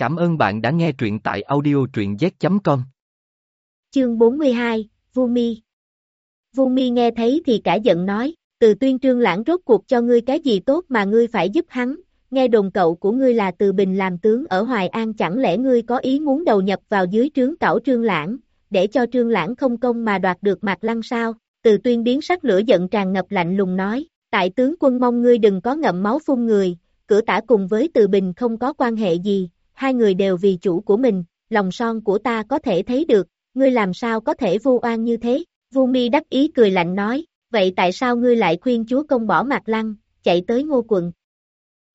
Cảm ơn bạn đã nghe truyện tại audio truyện z.com. Chương 42, Vu Mi. Vu Mi nghe thấy thì cả giận nói, từ tuyên trương lãng rốt cuộc cho ngươi cái gì tốt mà ngươi phải giúp hắn, nghe đồn cậu của ngươi là từ bình làm tướng ở Hoài An chẳng lẽ ngươi có ý muốn đầu nhập vào dưới trướng cảo trương lãng, để cho trương lãng không công mà đoạt được mặt lăng sao, từ tuyên biến sắc lửa giận tràn ngập lạnh lùng nói, tại tướng quân mong ngươi đừng có ngậm máu phun người, cửa tả cùng với từ bình không có quan hệ gì, hai người đều vì chủ của mình, lòng son của ta có thể thấy được, ngươi làm sao có thể vu oan như thế, vu mi đắc ý cười lạnh nói, vậy tại sao ngươi lại khuyên chúa công bỏ mặt lăng, chạy tới ngô quận.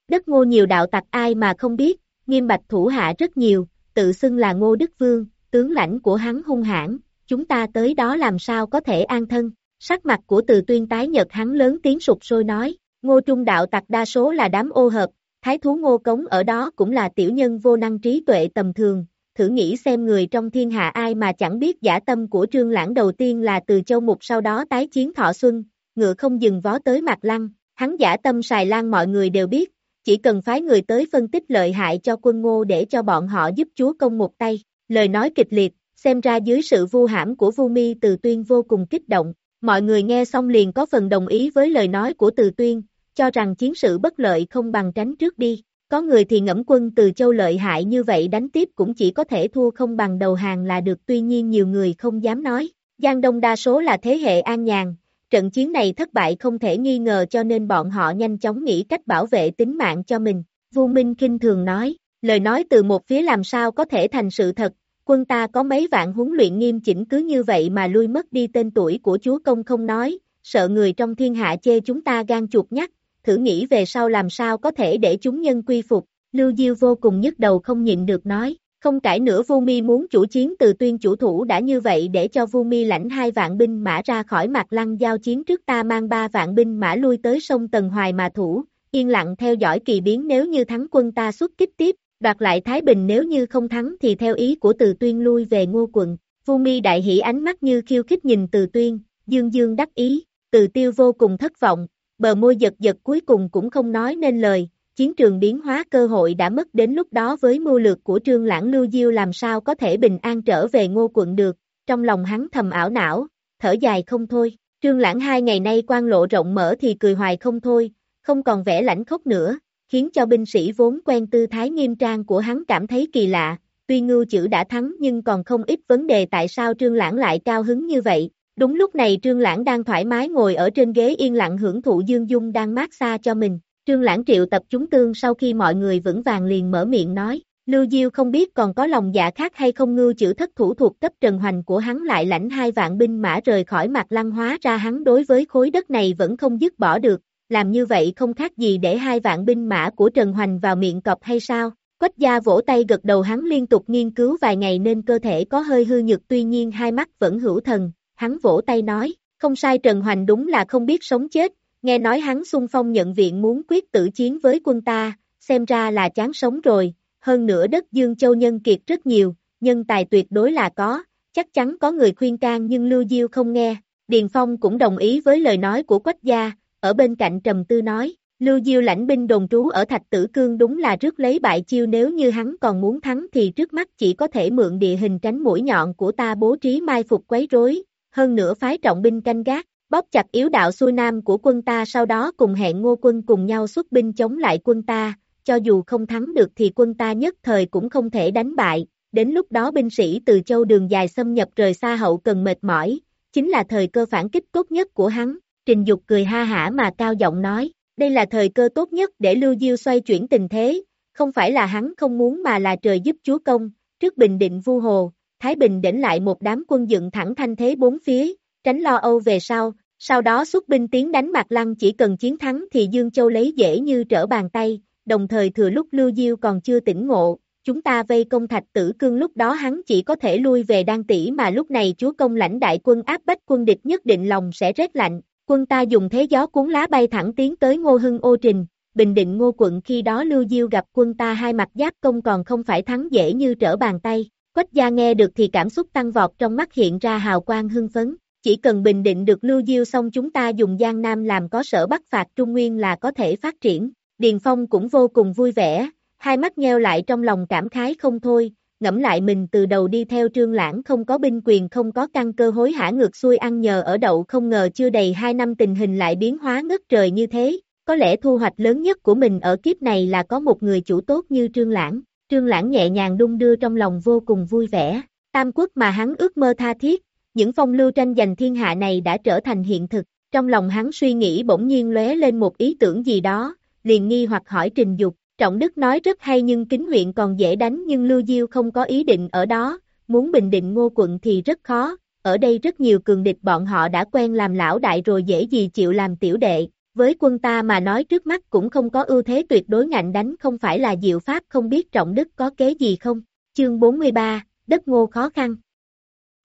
Đất ngô nhiều đạo tặc ai mà không biết, nghiêm bạch thủ hạ rất nhiều, tự xưng là ngô đức vương, tướng lãnh của hắn hung hãn, chúng ta tới đó làm sao có thể an thân, sắc mặt của từ tuyên tái nhật hắn lớn tiếng sụp sôi nói, ngô trung đạo tặc đa số là đám ô hợp, thái thú ngô cống ở đó cũng là tiểu nhân vô năng trí tuệ tầm thường, thử nghĩ xem người trong thiên hạ ai mà chẳng biết giả tâm của trương lãng đầu tiên là từ châu mục sau đó tái chiến thọ xuân, ngựa không dừng vó tới mặt lăng, hắn giả tâm xài lan mọi người đều biết, chỉ cần phái người tới phân tích lợi hại cho quân ngô để cho bọn họ giúp chúa công một tay, lời nói kịch liệt, xem ra dưới sự vu hãm của vu mi từ tuyên vô cùng kích động, mọi người nghe xong liền có phần đồng ý với lời nói của từ tuyên, cho rằng chiến sự bất lợi không bằng tránh trước đi. Có người thì ngẫm quân từ châu lợi hại như vậy đánh tiếp cũng chỉ có thể thua không bằng đầu hàng là được tuy nhiên nhiều người không dám nói. Giang Đông đa số là thế hệ an nhàn, trận chiến này thất bại không thể nghi ngờ cho nên bọn họ nhanh chóng nghĩ cách bảo vệ tính mạng cho mình. Vu Minh Kinh thường nói, lời nói từ một phía làm sao có thể thành sự thật, quân ta có mấy vạn huấn luyện nghiêm chỉnh cứ như vậy mà lui mất đi tên tuổi của chúa công không nói, sợ người trong thiên hạ chê chúng ta gan chuột nhắc, thử nghĩ về sau làm sao có thể để chúng nhân quy phục, Lưu Diêu vô cùng nhức đầu không nhịn được nói, không cãi nữa Vu Mi muốn chủ chiến từ tuyên chủ thủ đã như vậy để cho Vu Mi lãnh hai vạn binh mã ra khỏi mặt lăng giao chiến trước ta mang ba vạn binh mã lui tới sông Tần Hoài mà thủ, yên lặng theo dõi kỳ biến nếu như thắng quân ta xuất kích tiếp, đoạt lại Thái Bình nếu như không thắng thì theo ý của từ tuyên lui về ngô quận, Vu Mi đại hỉ ánh mắt như khiêu khích nhìn từ tuyên, dương dương đắc ý, từ tiêu vô cùng thất vọng, bờ môi giật giật cuối cùng cũng không nói nên lời, chiến trường biến hóa cơ hội đã mất đến lúc đó với mưu lược của trương lãng lưu diêu làm sao có thể bình an trở về ngô quận được, trong lòng hắn thầm ảo não, thở dài không thôi, trương lãng hai ngày nay quan lộ rộng mở thì cười hoài không thôi, không còn vẻ lãnh khốc nữa, khiến cho binh sĩ vốn quen tư thái nghiêm trang của hắn cảm thấy kỳ lạ, tuy ngưu chữ đã thắng nhưng còn không ít vấn đề tại sao trương lãng lại cao hứng như vậy, Đúng lúc này Trương Lãng đang thoải mái ngồi ở trên ghế yên lặng hưởng thụ Dương Dung đang mát xa cho mình. Trương Lãng triệu tập chúng tương sau khi mọi người vững vàng liền mở miệng nói, Lưu Diêu không biết còn có lòng dạ khác hay không ngưu chữ thất thủ thuộc cấp trần hoành của hắn lại lãnh hai vạn binh mã rời khỏi mặt lăng hóa ra hắn đối với khối đất này vẫn không dứt bỏ được, làm như vậy không khác gì để hai vạn binh mã của Trần Hoành vào miệng cọp hay sao? Quách gia vỗ tay gật đầu hắn liên tục nghiên cứu vài ngày nên cơ thể có hơi hư nhược tuy nhiên hai mắt vẫn hữu thần, hắn vỗ tay nói, không sai Trần Hoành đúng là không biết sống chết, nghe nói hắn xung phong nhận viện muốn quyết tử chiến với quân ta, xem ra là chán sống rồi, hơn nữa đất Dương Châu nhân kiệt rất nhiều, nhân tài tuyệt đối là có, chắc chắn có người khuyên can nhưng Lưu Diêu không nghe, Điền Phong cũng đồng ý với lời nói của Quách gia, ở bên cạnh trầm tư nói, Lưu Diêu lãnh binh đồn trú ở Thạch Tử Cương đúng là rước lấy bại chiêu nếu như hắn còn muốn thắng thì trước mắt chỉ có thể mượn địa hình tránh mũi nhọn của ta bố trí mai phục quấy rối, hơn nữa phái trọng binh canh gác, bóp chặt yếu đạo xuôi nam của quân ta sau đó cùng hẹn ngô quân cùng nhau xuất binh chống lại quân ta, cho dù không thắng được thì quân ta nhất thời cũng không thể đánh bại, đến lúc đó binh sĩ từ châu đường dài xâm nhập rời xa hậu cần mệt mỏi, chính là thời cơ phản kích tốt nhất của hắn, trình dục cười ha hả mà cao giọng nói, đây là thời cơ tốt nhất để Lưu Diêu xoay chuyển tình thế, không phải là hắn không muốn mà là trời giúp chúa công, trước bình định vu hồ, Thái Bình đỉnh lại một đám quân dựng thẳng thanh thế bốn phía, tránh lo âu về sau, sau đó xuất binh tiến đánh Mạc Lăng chỉ cần chiến thắng thì Dương Châu lấy dễ như trở bàn tay, đồng thời thừa lúc Lưu Diêu còn chưa tỉnh ngộ, chúng ta vây công thạch tử cương lúc đó hắn chỉ có thể lui về đan tỷ mà lúc này chúa công lãnh đại quân áp bách quân địch nhất định lòng sẽ rét lạnh, quân ta dùng thế gió cuốn lá bay thẳng tiến tới ngô hưng ô trình, bình định ngô quận khi đó Lưu Diêu gặp quân ta hai mặt giáp công còn không phải thắng dễ như trở bàn tay, Quách gia nghe được thì cảm xúc tăng vọt trong mắt hiện ra hào quang hưng phấn, chỉ cần bình định được Lưu Diêu xong chúng ta dùng Giang Nam làm có sở bắt phạt Trung Nguyên là có thể phát triển. Điền Phong cũng vô cùng vui vẻ, hai mắt nheo lại trong lòng cảm khái không thôi, ngẫm lại mình từ đầu đi theo trương lãng không có binh quyền không có căn cơ hối hả ngược xuôi ăn nhờ ở đậu không ngờ chưa đầy hai năm tình hình lại biến hóa ngất trời như thế, có lẽ thu hoạch lớn nhất của mình ở kiếp này là có một người chủ tốt như trương lãng, trương lãng nhẹ nhàng đung đưa trong lòng vô cùng vui vẻ, tam quốc mà hắn ước mơ tha thiết, những phong lưu tranh giành thiên hạ này đã trở thành hiện thực, trong lòng hắn suy nghĩ bỗng nhiên lóe lên một ý tưởng gì đó, liền nghi hoặc hỏi Trình Dục, Trọng Đức nói rất hay nhưng kính huyện còn dễ đánh nhưng Lưu Diêu không có ý định ở đó, muốn bình định ngô quận thì rất khó, ở đây rất nhiều cường địch bọn họ đã quen làm lão đại rồi dễ gì chịu làm tiểu đệ, với quân ta mà nói trước mắt cũng không có ưu thế tuyệt đối ngạnh đánh không phải là diệu pháp không biết Trọng Đức có kế gì không, chương 43, đất ngô khó khăn.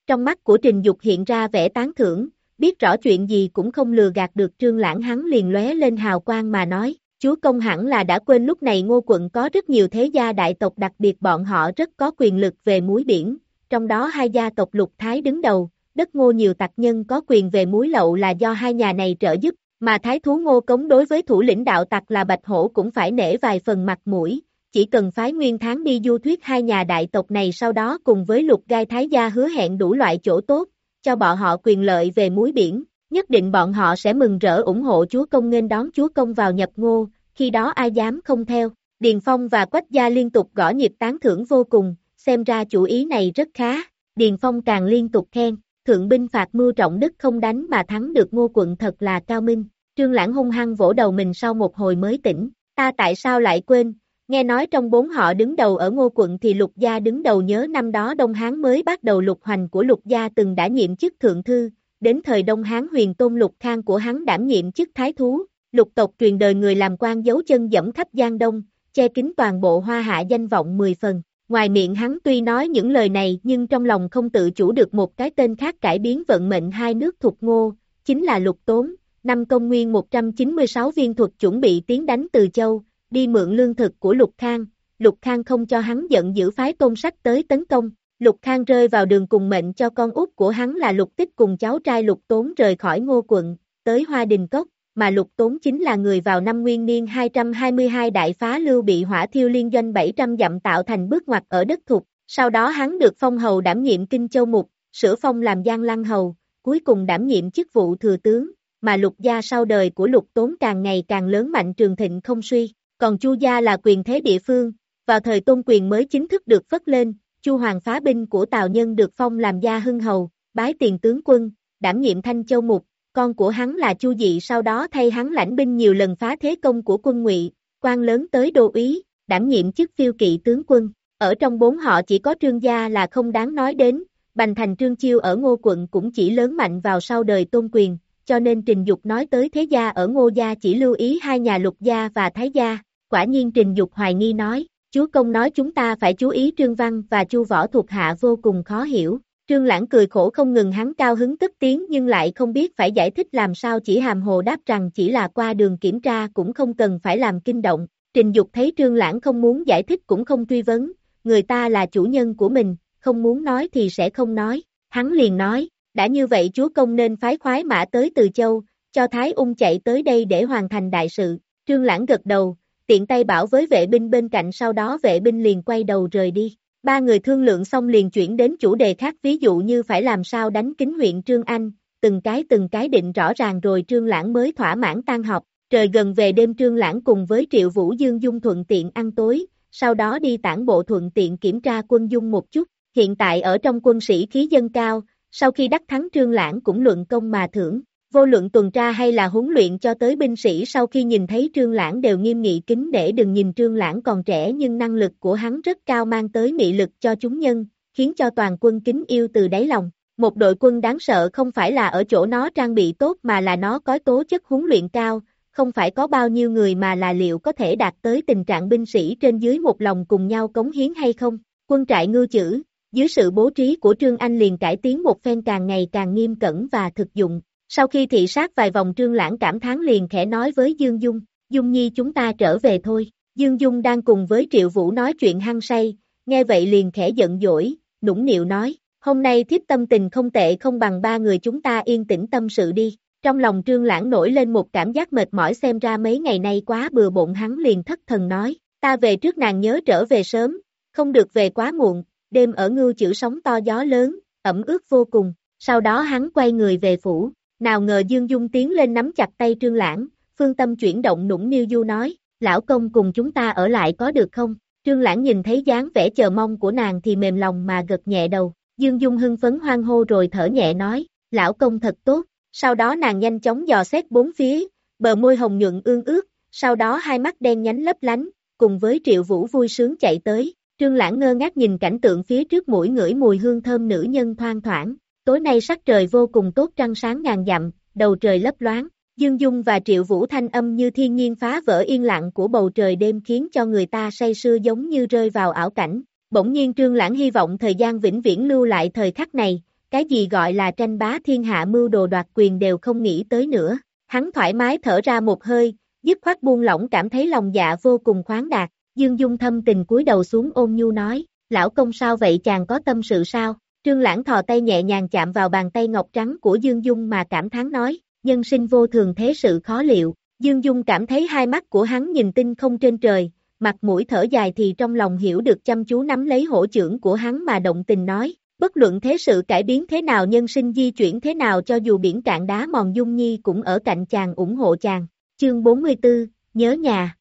Trong mắt của Trình Dục hiện ra vẻ tán thưởng, biết rõ chuyện gì cũng không lừa gạt được trương lãng hắn liền lóe lên hào quang mà nói, chúa công hẳn là đã quên lúc này ngô quận có rất nhiều thế gia đại tộc đặc biệt bọn họ rất có quyền lực về muối biển, trong đó hai gia tộc lục thái đứng đầu, đất ngô nhiều tạc nhân có quyền về muối lậu là do hai nhà này trợ giúp, mà thái thú ngô cống đối với thủ lĩnh đạo tặc là bạch hổ cũng phải nể vài phần mặt mũi, chỉ cần phái nguyên tháng đi du thuyết hai nhà đại tộc này sau đó cùng với lục gai thái gia hứa hẹn đủ loại chỗ tốt, cho bọn họ quyền lợi về muối biển, nhất định bọn họ sẽ mừng rỡ ủng hộ chúa công nên đón chúa công vào nhập ngô, khi đó ai dám không theo. Điền Phong và Quách Gia liên tục gõ nhịp tán thưởng vô cùng, xem ra chủ ý này rất khá. Điền Phong càng liên tục khen, thượng binh phạt mưu trọng đức không đánh mà thắng được ngô quận thật là cao minh. Trương Lãng hung hăng vỗ đầu mình sau một hồi mới tỉnh, ta tại sao lại quên, nghe nói trong bốn họ đứng đầu ở ngô quận thì lục gia đứng đầu nhớ năm đó Đông Hán mới bắt đầu lục hoành của lục gia từng đã nhiệm chức thượng thư, đến thời Đông Hán huyền tôn lục khang của hắn đảm nhiệm chức thái thú, lục tộc truyền đời người làm quan giấu chân dẫm khắp Giang Đông, che kín toàn bộ hoa hạ danh vọng 10 phần. Ngoài miệng hắn tuy nói những lời này nhưng trong lòng không tự chủ được một cái tên khác cải biến vận mệnh hai nước thuộc ngô, chính là lục tốn, năm công nguyên 196 viên thuật chuẩn bị tiến đánh từ châu, đi mượn lương thực của Lục Khang, Lục Khang không cho hắn giận giữ phái tôn sách tới tấn công, Lục Khang rơi vào đường cùng mệnh cho con út của hắn là Lục Tích cùng cháu trai Lục Tốn rời khỏi ngô quận, tới Hoa Đình Cốc, mà Lục Tốn chính là người vào năm nguyên niên 222 đại phá lưu bị hỏa thiêu liên doanh 700 dặm tạo thành bước ngoặt ở đất thục, sau đó hắn được phong hầu đảm nhiệm Kinh Châu Mục, sửa phong làm Giang Lăng Hầu, cuối cùng đảm nhiệm chức vụ thừa tướng, mà lục gia sau đời của lục tốn càng ngày càng lớn mạnh trường thịnh không suy, còn chu gia là quyền thế địa phương, vào thời tôn quyền mới chính thức được phất lên, chu hoàng phá binh của Tào Nhân được phong làm gia hưng hầu, bái tiền tướng quân, đảm nhiệm thanh châu mục, con của hắn là chu dị sau đó thay hắn lãnh binh nhiều lần phá thế công của quân ngụy, quan lớn tới đô úy, đảm nhiệm chức phiêu kỵ tướng quân, ở trong bốn họ chỉ có trương gia là không đáng nói đến, Bành thành trương chiêu ở ngô quận cũng chỉ lớn mạnh vào sau đời tôn quyền, cho nên Trình Dục nói tới thế gia ở ngô gia chỉ lưu ý hai nhà lục gia và thái gia, quả nhiên Trình Dục hoài nghi nói, chúa công nói chúng ta phải chú ý Trương Văn và Chu Võ thuộc hạ vô cùng khó hiểu. Trương Lãng cười khổ không ngừng hắn cao hứng tức tiếng nhưng lại không biết phải giải thích làm sao chỉ hàm hồ đáp rằng chỉ là qua đường kiểm tra cũng không cần phải làm kinh động. Trình Dục thấy Trương Lãng không muốn giải thích cũng không truy vấn, người ta là chủ nhân của mình, không muốn nói thì sẽ không nói. Hắn liền nói, đã như vậy chúa công nên phái khoái mã tới Từ Châu, cho Thái Ung chạy tới đây để hoàn thành đại sự. Trương Lãng gật đầu, tiện tay bảo với vệ binh bên cạnh sau đó vệ binh liền quay đầu rời đi. Ba người thương lượng xong liền chuyển đến chủ đề khác ví dụ như phải làm sao đánh kính huyện Trương Anh, từng cái từng cái định rõ ràng rồi Trương Lãng mới thỏa mãn tan học. Trời gần về đêm Trương Lãng cùng với Triệu Vũ Dương Dung thuận tiện ăn tối, sau đó đi tản bộ thuận tiện kiểm tra quân dung một chút. Hiện tại ở trong quân sĩ khí dân cao, sau khi đắc thắng Trương Lãng cũng luận công mà thưởng. Vô luận tuần tra hay là huấn luyện cho tới binh sĩ sau khi nhìn thấy Trương Lãng đều nghiêm nghị kính để đừng nhìn Trương Lãng còn trẻ nhưng năng lực của hắn rất cao mang tới nghị lực cho chúng nhân, khiến cho toàn quân kính yêu từ đáy lòng. Một đội quân đáng sợ không phải là ở chỗ nó trang bị tốt mà là nó có tố chất huấn luyện cao, không phải có bao nhiêu người mà là liệu có thể đạt tới tình trạng binh sĩ trên dưới một lòng cùng nhau cống hiến hay không. Quân trại ngưu chữ, dưới sự bố trí của Trương Anh liền cải tiến một phen càng ngày càng nghiêm cẩn và thực dụng. Sau khi thị sát vài vòng Trương Lãng cảm thán liền khẽ nói với Dương Dung, Dung Nhi chúng ta trở về thôi. Dương Dung đang cùng với Triệu Vũ nói chuyện hăng say, nghe vậy liền khẽ giận dỗi, nũng nịu nói, hôm nay thiếp tâm tình không tệ không bằng ba người chúng ta yên tĩnh tâm sự đi. Trong lòng Trương Lãng nổi lên một cảm giác mệt mỏi xem ra mấy ngày nay quá bừa bộn hắn liền thất thần nói, ta về trước nàng nhớ trở về sớm, không được về quá muộn, đêm ở ngưu chữ sóng to gió lớn, ẩm ướt vô cùng, sau đó hắn quay người về phủ, nào ngờ Dương Dung tiến lên nắm chặt tay Trương Lãng, phương tâm chuyển động nũng niêu du nói, lão công cùng chúng ta ở lại có được không? Trương Lãng nhìn thấy dáng vẻ chờ mong của nàng thì mềm lòng mà gật nhẹ đầu, Dương Dung hưng phấn hoang hô rồi thở nhẹ nói, lão công thật tốt, sau đó nàng nhanh chóng dò xét bốn phía, bờ môi hồng nhuận ương ướt, sau đó hai mắt đen nhánh lấp lánh, cùng với Triệu Vũ vui sướng chạy tới, Trương Lãng ngơ ngác nhìn cảnh tượng phía trước mũi ngửi mùi hương thơm nữ nhân thoang thoảng, tối nay sắc trời vô cùng tốt trăng sáng ngàn dặm, đầu trời lấp loáng, Dương Dung và Triệu Vũ thanh âm như thiên nhiên phá vỡ yên lặng của bầu trời đêm khiến cho người ta say sưa giống như rơi vào ảo cảnh. Bỗng nhiên Trương Lãng hy vọng thời gian vĩnh viễn lưu lại thời khắc này, cái gì gọi là tranh bá thiên hạ mưu đồ đoạt quyền đều không nghĩ tới nữa. Hắn thoải mái thở ra một hơi, dứt khoát buông lỏng cảm thấy lòng dạ vô cùng khoáng đạt. Dương Dung thâm tình cúi đầu xuống ôn nhu nói, lão công sao vậy chàng có tâm sự sao? Trương Lãng thò tay nhẹ nhàng chạm vào bàn tay ngọc trắng của Dương Dung mà cảm thán nói, nhân sinh vô thường thế sự khó liệu. Dương Dung cảm thấy hai mắt của hắn nhìn tinh không trên trời, mặt mũi thở dài thì trong lòng hiểu được chăm chú nắm lấy hổ trưởng của hắn mà động tình nói, bất luận thế sự cải biến thế nào nhân sinh di chuyển thế nào cho dù biển cạn đá mòn Dung Nhi cũng ở cạnh chàng ủng hộ chàng. Chương 44, nhớ nhà.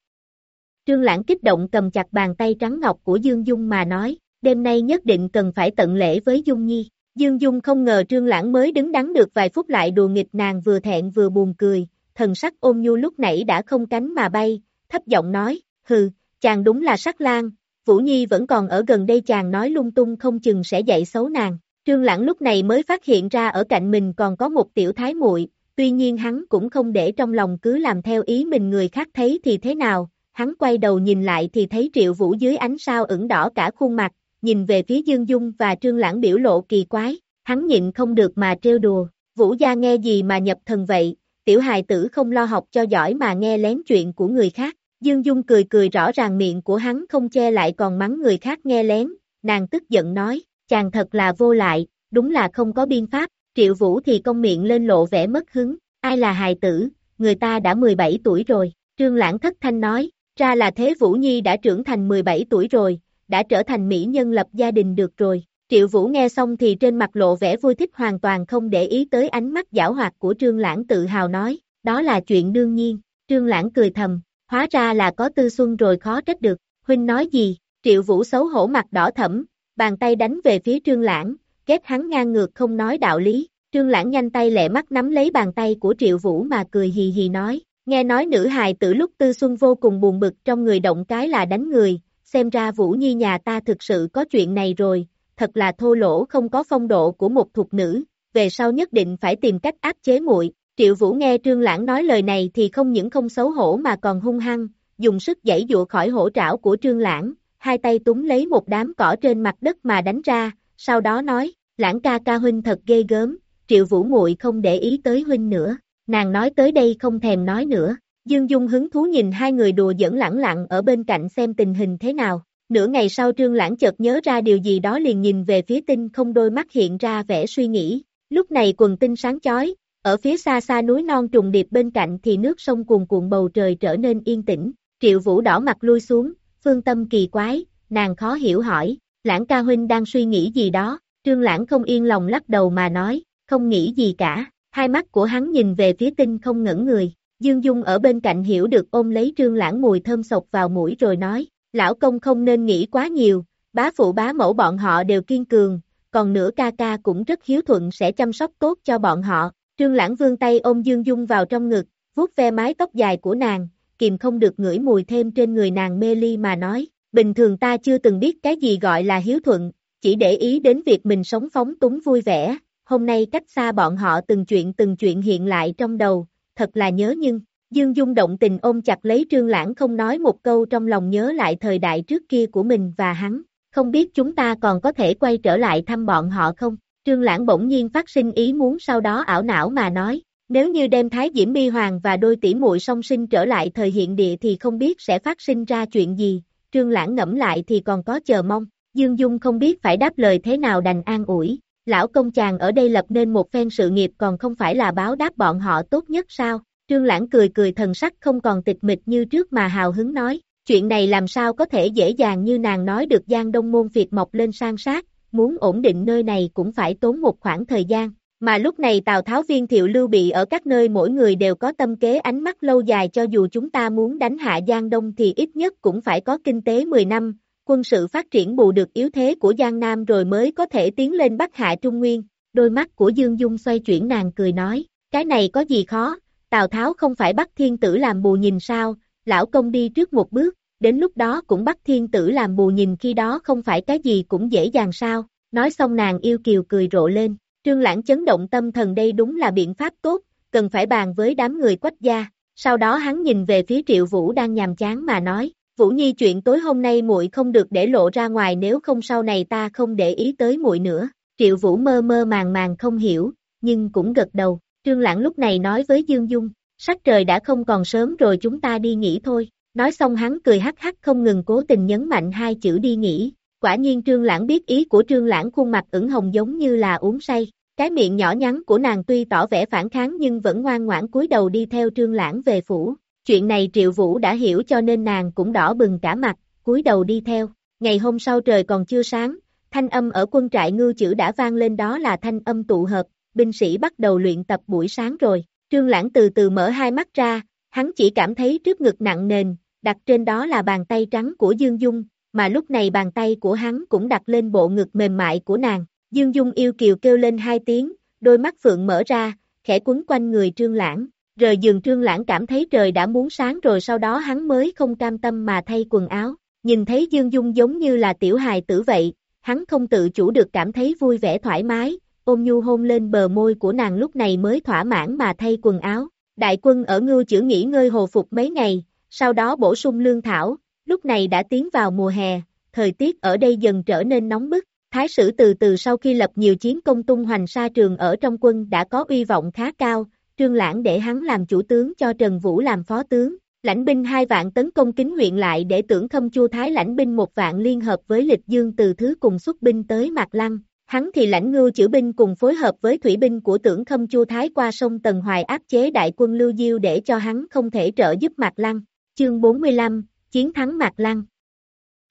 Trương Lãng kích động cầm chặt bàn tay trắng ngọc của Dương Dung mà nói, đêm nay nhất định cần phải tận lễ với Dung Nhi. Dương Dung không ngờ Trương Lãng mới đứng đắn được vài phút lại đùa nghịch nàng vừa thẹn vừa buồn cười, thần sắc ôm nhu lúc nãy đã không cánh mà bay, thấp giọng nói, hừ, chàng đúng là sắc lang, Vũ Nhi vẫn còn ở gần đây chàng nói lung tung không chừng sẽ dạy xấu nàng. Trương Lãng lúc này mới phát hiện ra ở cạnh mình còn có một tiểu thái muội, tuy nhiên hắn cũng không để trong lòng cứ làm theo ý mình người khác thấy thì thế nào, hắn quay đầu nhìn lại thì thấy Triệu Vũ dưới ánh sao ửng đỏ cả khuôn mặt, nhìn về phía Dương Dung và Trương Lãng biểu lộ kỳ quái, hắn nhịn không được mà trêu đùa, Vũ gia nghe gì mà nhập thần vậy, tiểu hài tử không lo học cho giỏi mà nghe lén chuyện của người khác. Dương Dung cười cười rõ ràng miệng của hắn không che lại còn mắng người khác nghe lén, nàng tức giận nói, chàng thật là vô lại, đúng là không có biên pháp, triệu vũ thì công miệng lên lộ vẻ mất hứng, ai là hài tử, người ta đã 17 tuổi rồi, trương lãng thất thanh nói, ra là thế Vũ Nhi đã trưởng thành 17 tuổi rồi, đã trở thành mỹ nhân lập gia đình được rồi. Triệu Vũ nghe xong thì trên mặt lộ vẻ vui thích hoàn toàn không để ý tới ánh mắt giảo hoạt của Trương Lãng tự hào nói, đó là chuyện đương nhiên. Trương Lãng cười thầm, hóa ra là có tư xuân rồi khó trách được, huynh nói gì, Triệu Vũ xấu hổ mặt đỏ thẫm, bàn tay đánh về phía Trương Lãng, ghét hắn ngang ngược không nói đạo lý. Trương Lãng nhanh tay lẹ mắt nắm lấy bàn tay của Triệu Vũ mà cười hì hì nói, nghe nói nữ hài tử lúc tư xuân vô cùng buồn bực trong người động cái là đánh người, xem ra Vũ Nhi nhà ta thực sự có chuyện này rồi, thật là thô lỗ không có phong độ của một thuộc nữ, về sau nhất định phải tìm cách áp chế muội. Triệu Vũ nghe Trương Lãng nói lời này thì không những không xấu hổ mà còn hung hăng, dùng sức giãy dụa khỏi hổ trảo của Trương Lãng, hai tay túng lấy một đám cỏ trên mặt đất mà đánh ra, sau đó nói, Lãng ca ca huynh thật ghê gớm, Triệu Vũ muội không để ý tới huynh nữa, nàng nói tới đây không thèm nói nữa, Dương Dung hứng thú nhìn hai người đùa giỡn lẳng lặng ở bên cạnh xem tình hình thế nào. Nửa ngày sau Trương Lãng chợt nhớ ra điều gì đó liền nhìn về phía tinh không đôi mắt hiện ra vẻ suy nghĩ. Lúc này quần tinh sáng chói, ở phía xa xa núi non trùng điệp bên cạnh thì nước sông cuồn cuộn bầu trời trở nên yên tĩnh. Triệu Vũ đỏ mặt lui xuống, phương tâm kỳ quái, nàng khó hiểu hỏi, Lãng ca huynh đang suy nghĩ gì đó, Trương Lãng không yên lòng lắc đầu mà nói, không nghĩ gì cả, hai mắt của hắn nhìn về phía tinh không ngẩn người, Dương Dung ở bên cạnh hiểu được ôm lấy trương lãng mùi thơm sộc vào mũi rồi nói, lão công không nên nghĩ quá nhiều, bá phụ bá mẫu bọn họ đều kiên cường, còn nữa ca ca cũng rất hiếu thuận sẽ chăm sóc tốt cho bọn họ. Trương lãng vương tay ôm Dương Dung vào trong ngực, vuốt ve mái tóc dài của nàng, kìm không được ngửi mùi thêm trên người nàng mê ly mà nói, bình thường ta chưa từng biết cái gì gọi là hiếu thuận, chỉ để ý đến việc mình sống phóng túng vui vẻ, hôm nay cách xa bọn họ từng chuyện từng chuyện hiện lại trong đầu, thật là nhớ nhưng, Dương Dung động tình ôm chặt lấy Trương Lãng không nói một câu trong lòng nhớ lại thời đại trước kia của mình và hắn, không biết chúng ta còn có thể quay trở lại thăm bọn họ không? Trương Lãng bỗng nhiên phát sinh ý muốn sau đó ảo não mà nói, nếu như đem Thái Diễm Mi Hoàng và đôi tỷ muội song sinh trở lại thời hiện địa thì không biết sẽ phát sinh ra chuyện gì, Trương Lãng ngẫm lại thì còn có chờ mong, Dương Dung không biết phải đáp lời thế nào đành an ủi, lão công chàng ở đây lập nên một phen sự nghiệp còn không phải là báo đáp bọn họ tốt nhất sao? Trương Lãng cười cười thần sắc không còn tịch mịch như trước mà hào hứng nói, chuyện này làm sao có thể dễ dàng như nàng nói được Giang Đông Môn Việt mọc lên sang sát, muốn ổn định nơi này cũng phải tốn một khoảng thời gian. Mà lúc này Tào Tháo viên thiệu lưu bị ở các nơi mỗi người đều có tâm kế ánh mắt lâu dài cho dù chúng ta muốn đánh hạ Giang Đông thì ít nhất cũng phải có kinh tế 10 năm, quân sự phát triển bù được yếu thế của Giang Nam rồi mới có thể tiến lên Bắc Hạ Trung Nguyên. Đôi mắt của Dương Dung xoay chuyển nàng cười nói, cái này có gì khó, Tào Tháo không phải bắt thiên tử làm bù nhìn sao, lão công đi trước một bước, đến lúc đó cũng bắt thiên tử làm bù nhìn khi đó không phải cái gì cũng dễ dàng sao, nói xong nàng yêu kiều cười rộ lên, trương lãng chấn động tâm thần đây đúng là biện pháp tốt, cần phải bàn với đám người quách gia, sau đó hắn nhìn về phía triệu vũ đang nhàm chán mà nói, Vũ Nhi chuyện tối hôm nay muội không được để lộ ra ngoài nếu không sau này ta không để ý tới muội nữa. Triệu Vũ mơ mơ màng màng không hiểu, nhưng cũng gật đầu. Trương Lãng lúc này nói với Dương Dung, sắc trời đã không còn sớm rồi chúng ta đi nghỉ thôi. Nói xong hắn cười hắc hắc không ngừng cố tình nhấn mạnh hai chữ đi nghỉ. Quả nhiên Trương Lãng biết ý của Trương Lãng khuôn mặt ửng hồng giống như là uống say. Cái miệng nhỏ nhắn của nàng tuy tỏ vẻ phản kháng nhưng vẫn ngoan ngoãn cúi đầu đi theo Trương Lãng về phủ. Chuyện này Triệu Vũ đã hiểu cho nên nàng cũng đỏ bừng cả mặt, cúi đầu đi theo. Ngày hôm sau trời còn chưa sáng, thanh âm ở quân trại ngư chữ đã vang lên đó là thanh âm tụ hợp, binh sĩ bắt đầu luyện tập buổi sáng rồi. Trương Lãng từ từ mở hai mắt ra, hắn chỉ cảm thấy trước ngực nặng nền, đặt trên đó là bàn tay trắng của Dương Dung, mà lúc này bàn tay của hắn cũng đặt lên bộ ngực mềm mại của nàng. Dương Dung yêu kiều kêu lên hai tiếng, đôi mắt phượng mở ra, khẽ quấn quanh người Trương Lãng. Rời giường Trương Lãng cảm thấy trời đã muốn sáng rồi sau đó hắn mới không cam tâm mà thay quần áo. Nhìn thấy Dương Dung giống như là tiểu hài tử vậy, hắn không tự chủ được cảm thấy vui vẻ thoải mái, ôm nhu hôn lên bờ môi của nàng lúc này mới thỏa mãn mà thay quần áo. Đại quân ở ngưu chữ nghỉ ngơi hồ phục mấy ngày, sau đó bổ sung lương thảo, lúc này đã tiến vào mùa hè, thời tiết ở đây dần trở nên nóng bức. Thái sử từ từ sau khi lập nhiều chiến công tung hoành sa trường ở trong quân đã có uy vọng khá cao, Trương Lãng để hắn làm chủ tướng cho Trần Vũ làm phó tướng, lãnh binh hai vạn tấn công kính huyện lại để tưởng khâm chu thái lãnh binh một vạn liên hợp với lịch dương từ thứ cùng xuất binh tới Mạc Lăng. Hắn thì lãnh ngưu chữ binh cùng phối hợp với thủy binh của tưởng khâm chu thái qua sông Tần Hoài áp chế đại quân Lưu Diêu để cho hắn không thể trợ giúp Mạc Lăng. Chương 45, Chiến thắng Mạc Lăng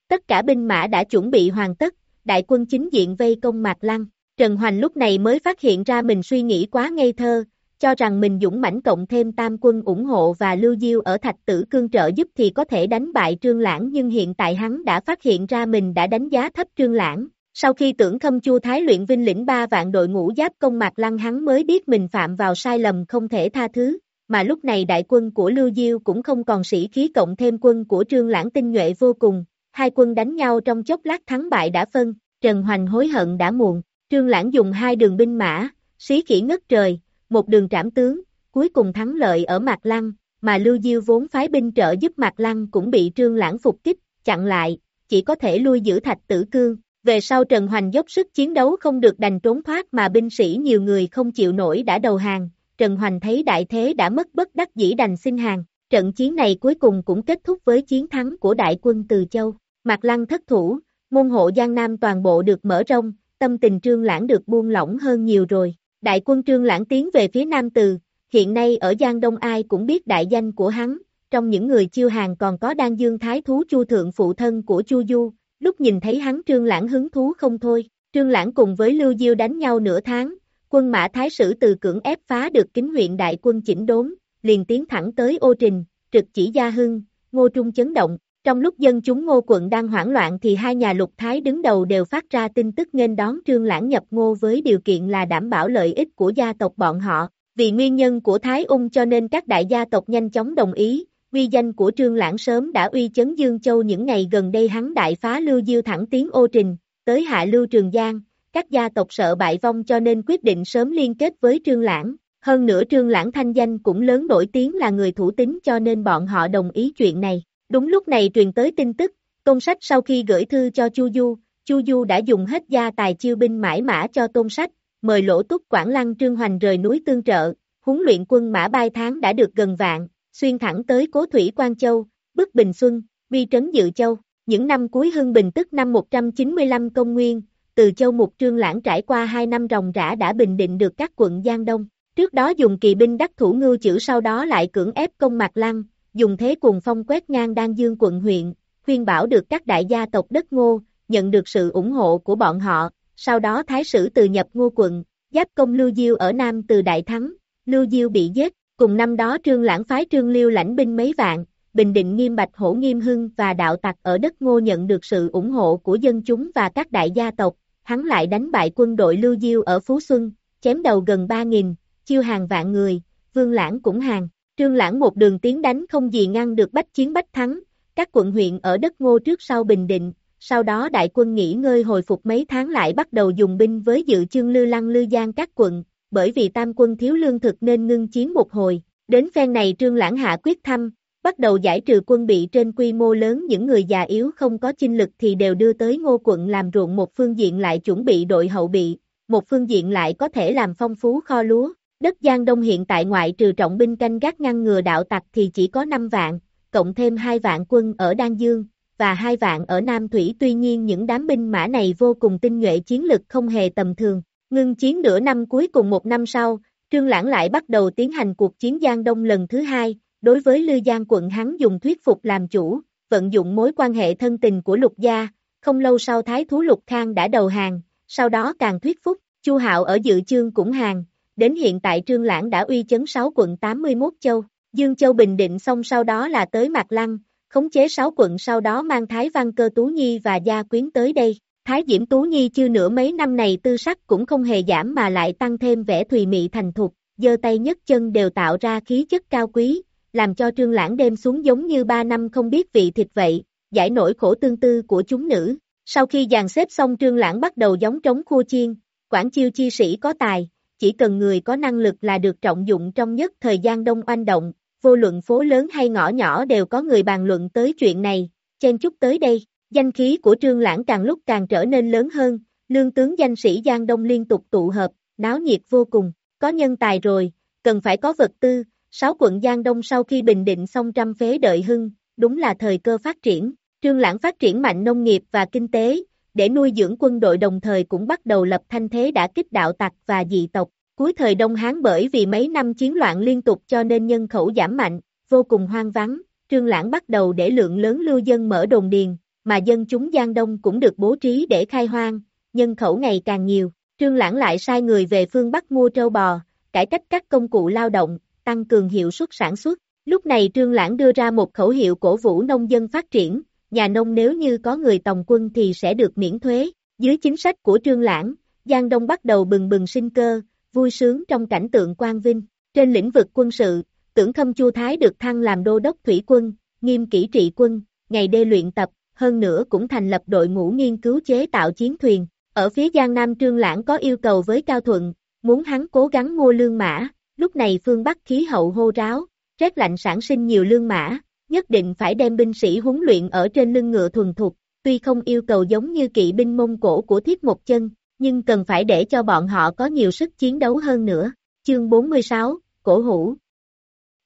Tất cả binh mã đã chuẩn bị hoàn tất, đại quân chính diện vây công Mạc Lăng. Trần Hoành lúc này mới phát hiện ra mình suy nghĩ quá ngây thơ, cho rằng mình dũng mãnh cộng thêm tam quân ủng hộ và lưu diêu ở thạch tử cương trợ giúp thì có thể đánh bại trương lãng nhưng hiện tại hắn đã phát hiện ra mình đã đánh giá thấp trương lãng. Sau khi tưởng khâm chu thái luyện vinh lĩnh ba vạn đội ngũ giáp công mạc lăng hắn mới biết mình phạm vào sai lầm không thể tha thứ, mà lúc này đại quân của Lưu Diêu cũng không còn sĩ khí cộng thêm quân của trương lãng tinh nhuệ vô cùng, hai quân đánh nhau trong chốc lát thắng bại đã phân, Trần Hoành hối hận đã muộn, trương lãng dùng hai đường binh mã, sĩ khí ngất trời, một đường trảm tướng, cuối cùng thắng lợi ở Mạc Lăng, mà Lưu Diêu vốn phái binh trợ giúp Mạc Lăng cũng bị Trương Lãng phục kích, chặn lại, chỉ có thể lui giữ thạch tử cương. Về sau Trần Hoành dốc sức chiến đấu không được đành trốn thoát mà binh sĩ nhiều người không chịu nổi đã đầu hàng, Trần Hoành thấy đại thế đã mất bất đắc dĩ đành xin hàng. Trận chiến này cuối cùng cũng kết thúc với chiến thắng của đại quân Từ Châu. Mạc Lăng thất thủ, môn hộ Giang Nam toàn bộ được mở rộng, tâm tình trương lãng được buông lỏng hơn nhiều rồi. Đại quân trương lãng tiến về phía Nam Từ, hiện nay ở Giang Đông ai cũng biết đại danh của hắn, trong những người chiêu hàng còn có đan dương thái thú chu thượng phụ thân của chu du, lúc nhìn thấy hắn trương lãng hứng thú không thôi, trương lãng cùng với Lưu Diêu đánh nhau nửa tháng, quân mã thái sử từ cưỡng ép phá được kính huyện đại quân chỉnh đốn, liền tiến thẳng tới ô trình, trực chỉ gia hưng, ngô trung chấn động, trong lúc dân chúng ngô quận đang hoảng loạn thì hai nhà lục thái đứng đầu đều phát ra tin tức nghênh đón trương lãng nhập ngô với điều kiện là đảm bảo lợi ích của gia tộc bọn họ. Vì nguyên nhân của Thái Ung cho nên các đại gia tộc nhanh chóng đồng ý, uy danh của Trương Lãng sớm đã uy chấn Dương Châu những ngày gần đây hắn đại phá Lưu Diêu thẳng tiến ô trình, tới hạ Lưu Trường Giang, các gia tộc sợ bại vong cho nên quyết định sớm liên kết với Trương Lãng. Hơn nữa Trương Lãng thanh danh cũng lớn nổi tiếng là người thủ tín cho nên bọn họ đồng ý chuyện này. Đúng lúc này truyền tới tin tức, Tôn Sách sau khi gửi thư cho Chu Du, Chu Du đã dùng hết gia tài chiêu binh mãi mã cho Tôn Sách, mời lỗ túc Quảng Lăng Trương Hoành rời núi tương trợ, huấn luyện quân mã bay tháng đã được gần vạn, xuyên thẳng tới Cố Thủy Quan Châu, Bức Bình Xuân, Vi Trấn Dự Châu. Những năm cuối hưng bình tức năm 195 công nguyên, từ châu Mục Trương Lãng trải qua 2 năm ròng rã đã bình định được các quận Giang Đông. Trước đó dùng kỳ binh đắc thủ ngưu chữ sau đó lại cưỡng ép công Mạc Lăng, dùng thế cùng phong quét ngang Đan Dương quận huyện, khuyên bảo được các đại gia tộc đất ngô, nhận được sự ủng hộ của bọn họ, sau đó thái sử từ nhập ngô quận, giáp công Lưu Diêu ở Nam từ đại thắng, Lưu Diêu bị giết, cùng năm đó trương lãng phái trương liêu lãnh binh mấy vạn, bình định nghiêm bạch hổ nghiêm hưng và đạo tặc ở đất ngô nhận được sự ủng hộ của dân chúng và các đại gia tộc, hắn lại đánh bại quân đội Lưu Diêu ở Phú Xuân, chém đầu gần 3.000, chiêu hàng vạn người, vương lãng cũng hàng, trương lãng một đường tiến đánh không gì ngăn được bách chiến bách thắng, các quận huyện ở đất ngô trước sau bình định, sau đó đại quân nghỉ ngơi hồi phục mấy tháng lại bắt đầu dùng binh với dự chương lư lăng lư giang các quận, bởi vì tam quân thiếu lương thực nên ngưng chiến một hồi, đến phen này trương lãng hạ quyết thăm, bắt đầu giải trừ quân bị trên quy mô lớn những người già yếu không có chinh lực thì đều đưa tới ngô quận làm ruộng một phương diện lại chuẩn bị đội hậu bị, một phương diện lại có thể làm phong phú kho lúa. Đất Giang Đông hiện tại ngoại trừ trọng binh canh gác ngăn ngừa đạo tặc thì chỉ có 5 vạn, cộng thêm 2 vạn quân ở Đan Dương, và 2 vạn ở Nam Thủy. Tuy nhiên những đám binh mã này vô cùng tinh nhuệ chiến lực không hề tầm thường. Ngưng chiến nửa năm cuối cùng một năm sau, Trương Lãng lại bắt đầu tiến hành cuộc chiến Giang Đông lần thứ hai, đối với Lư Giang quận hắn dùng thuyết phục làm chủ, vận dụng mối quan hệ thân tình của Lục Gia, không lâu sau Thái Thú Lục Khang đã đầu hàng, sau đó càng thuyết phục, Chu Hạo ở dự chương cũng hàng, đến hiện tại Trương Lãng đã uy chấn 6 quận 81 châu, Dương Châu bình định xong sau đó là tới Mạc Lăng, khống chế 6 quận sau đó mang Thái Văn Cơ Tú Nhi và Gia Quyến tới đây. Thái Diễm Tú Nhi chưa nửa mấy năm này tư sắc cũng không hề giảm mà lại tăng thêm vẻ thùy mị thành thục, giơ tay nhất chân đều tạo ra khí chất cao quý, làm cho trương lãng đêm xuống giống như ba năm không biết vị thịt vậy, giải nổi khổ tương tư của chúng nữ. Sau khi dàn xếp xong trương lãng bắt đầu giống trống khua chiên, quản chiêu chi sĩ có tài, chỉ cần người có năng lực là được trọng dụng trong nhất thời gian đông oanh động, vô luận phố lớn hay ngõ nhỏ đều có người bàn luận tới chuyện này, chen chúc tới đây, danh khí của trương lãng càng lúc càng trở nên lớn hơn, lương tướng danh sĩ Giang Đông liên tục tụ hợp, náo nhiệt vô cùng, có nhân tài rồi, cần phải có vật tư, sáu quận Giang Đông sau khi bình định xong trăm phế đợi hưng, đúng là thời cơ phát triển, trương lãng phát triển mạnh nông nghiệp và kinh tế, để nuôi dưỡng quân đội đồng thời cũng bắt đầu lập thanh thế đã kích đạo tặc và dị tộc, Cuối thời Đông Hán bởi vì mấy năm chiến loạn liên tục cho nên nhân khẩu giảm mạnh, vô cùng hoang vắng, Trương Lãng bắt đầu để lượng lớn lưu dân mở đồn điền, mà dân chúng Giang Đông cũng được bố trí để khai hoang, nhân khẩu ngày càng nhiều. Trương Lãng lại sai người về phương Bắc mua trâu bò, cải cách các công cụ lao động, tăng cường hiệu suất sản xuất. Lúc này Trương Lãng đưa ra một khẩu hiệu cổ vũ nông dân phát triển, nhà nông nếu như có người tòng quân thì sẽ được miễn thuế. Dưới chính sách của Trương Lãng, Giang Đông bắt đầu bừng bừng sinh cơ, vui sướng trong cảnh tượng quang vinh. Trên lĩnh vực quân sự, tưởng khâm chu thái được thăng làm đô đốc thủy quân, nghiêm kỷ trị quân, ngày đê luyện tập, hơn nữa cũng thành lập đội ngũ nghiên cứu chế tạo chiến thuyền. Ở phía Giang Nam Trương Lãng có yêu cầu với Cao Thuận, muốn hắn cố gắng mua lương mã, lúc này phương Bắc khí hậu hô ráo, rét lạnh sản sinh nhiều lương mã, nhất định phải đem binh sĩ huấn luyện ở trên lưng ngựa thuần thục, tuy không yêu cầu giống như kỵ binh mông cổ của thiết một chân, nhưng cần phải để cho bọn họ có nhiều sức chiến đấu hơn nữa. Chương 46, Cổ Hủ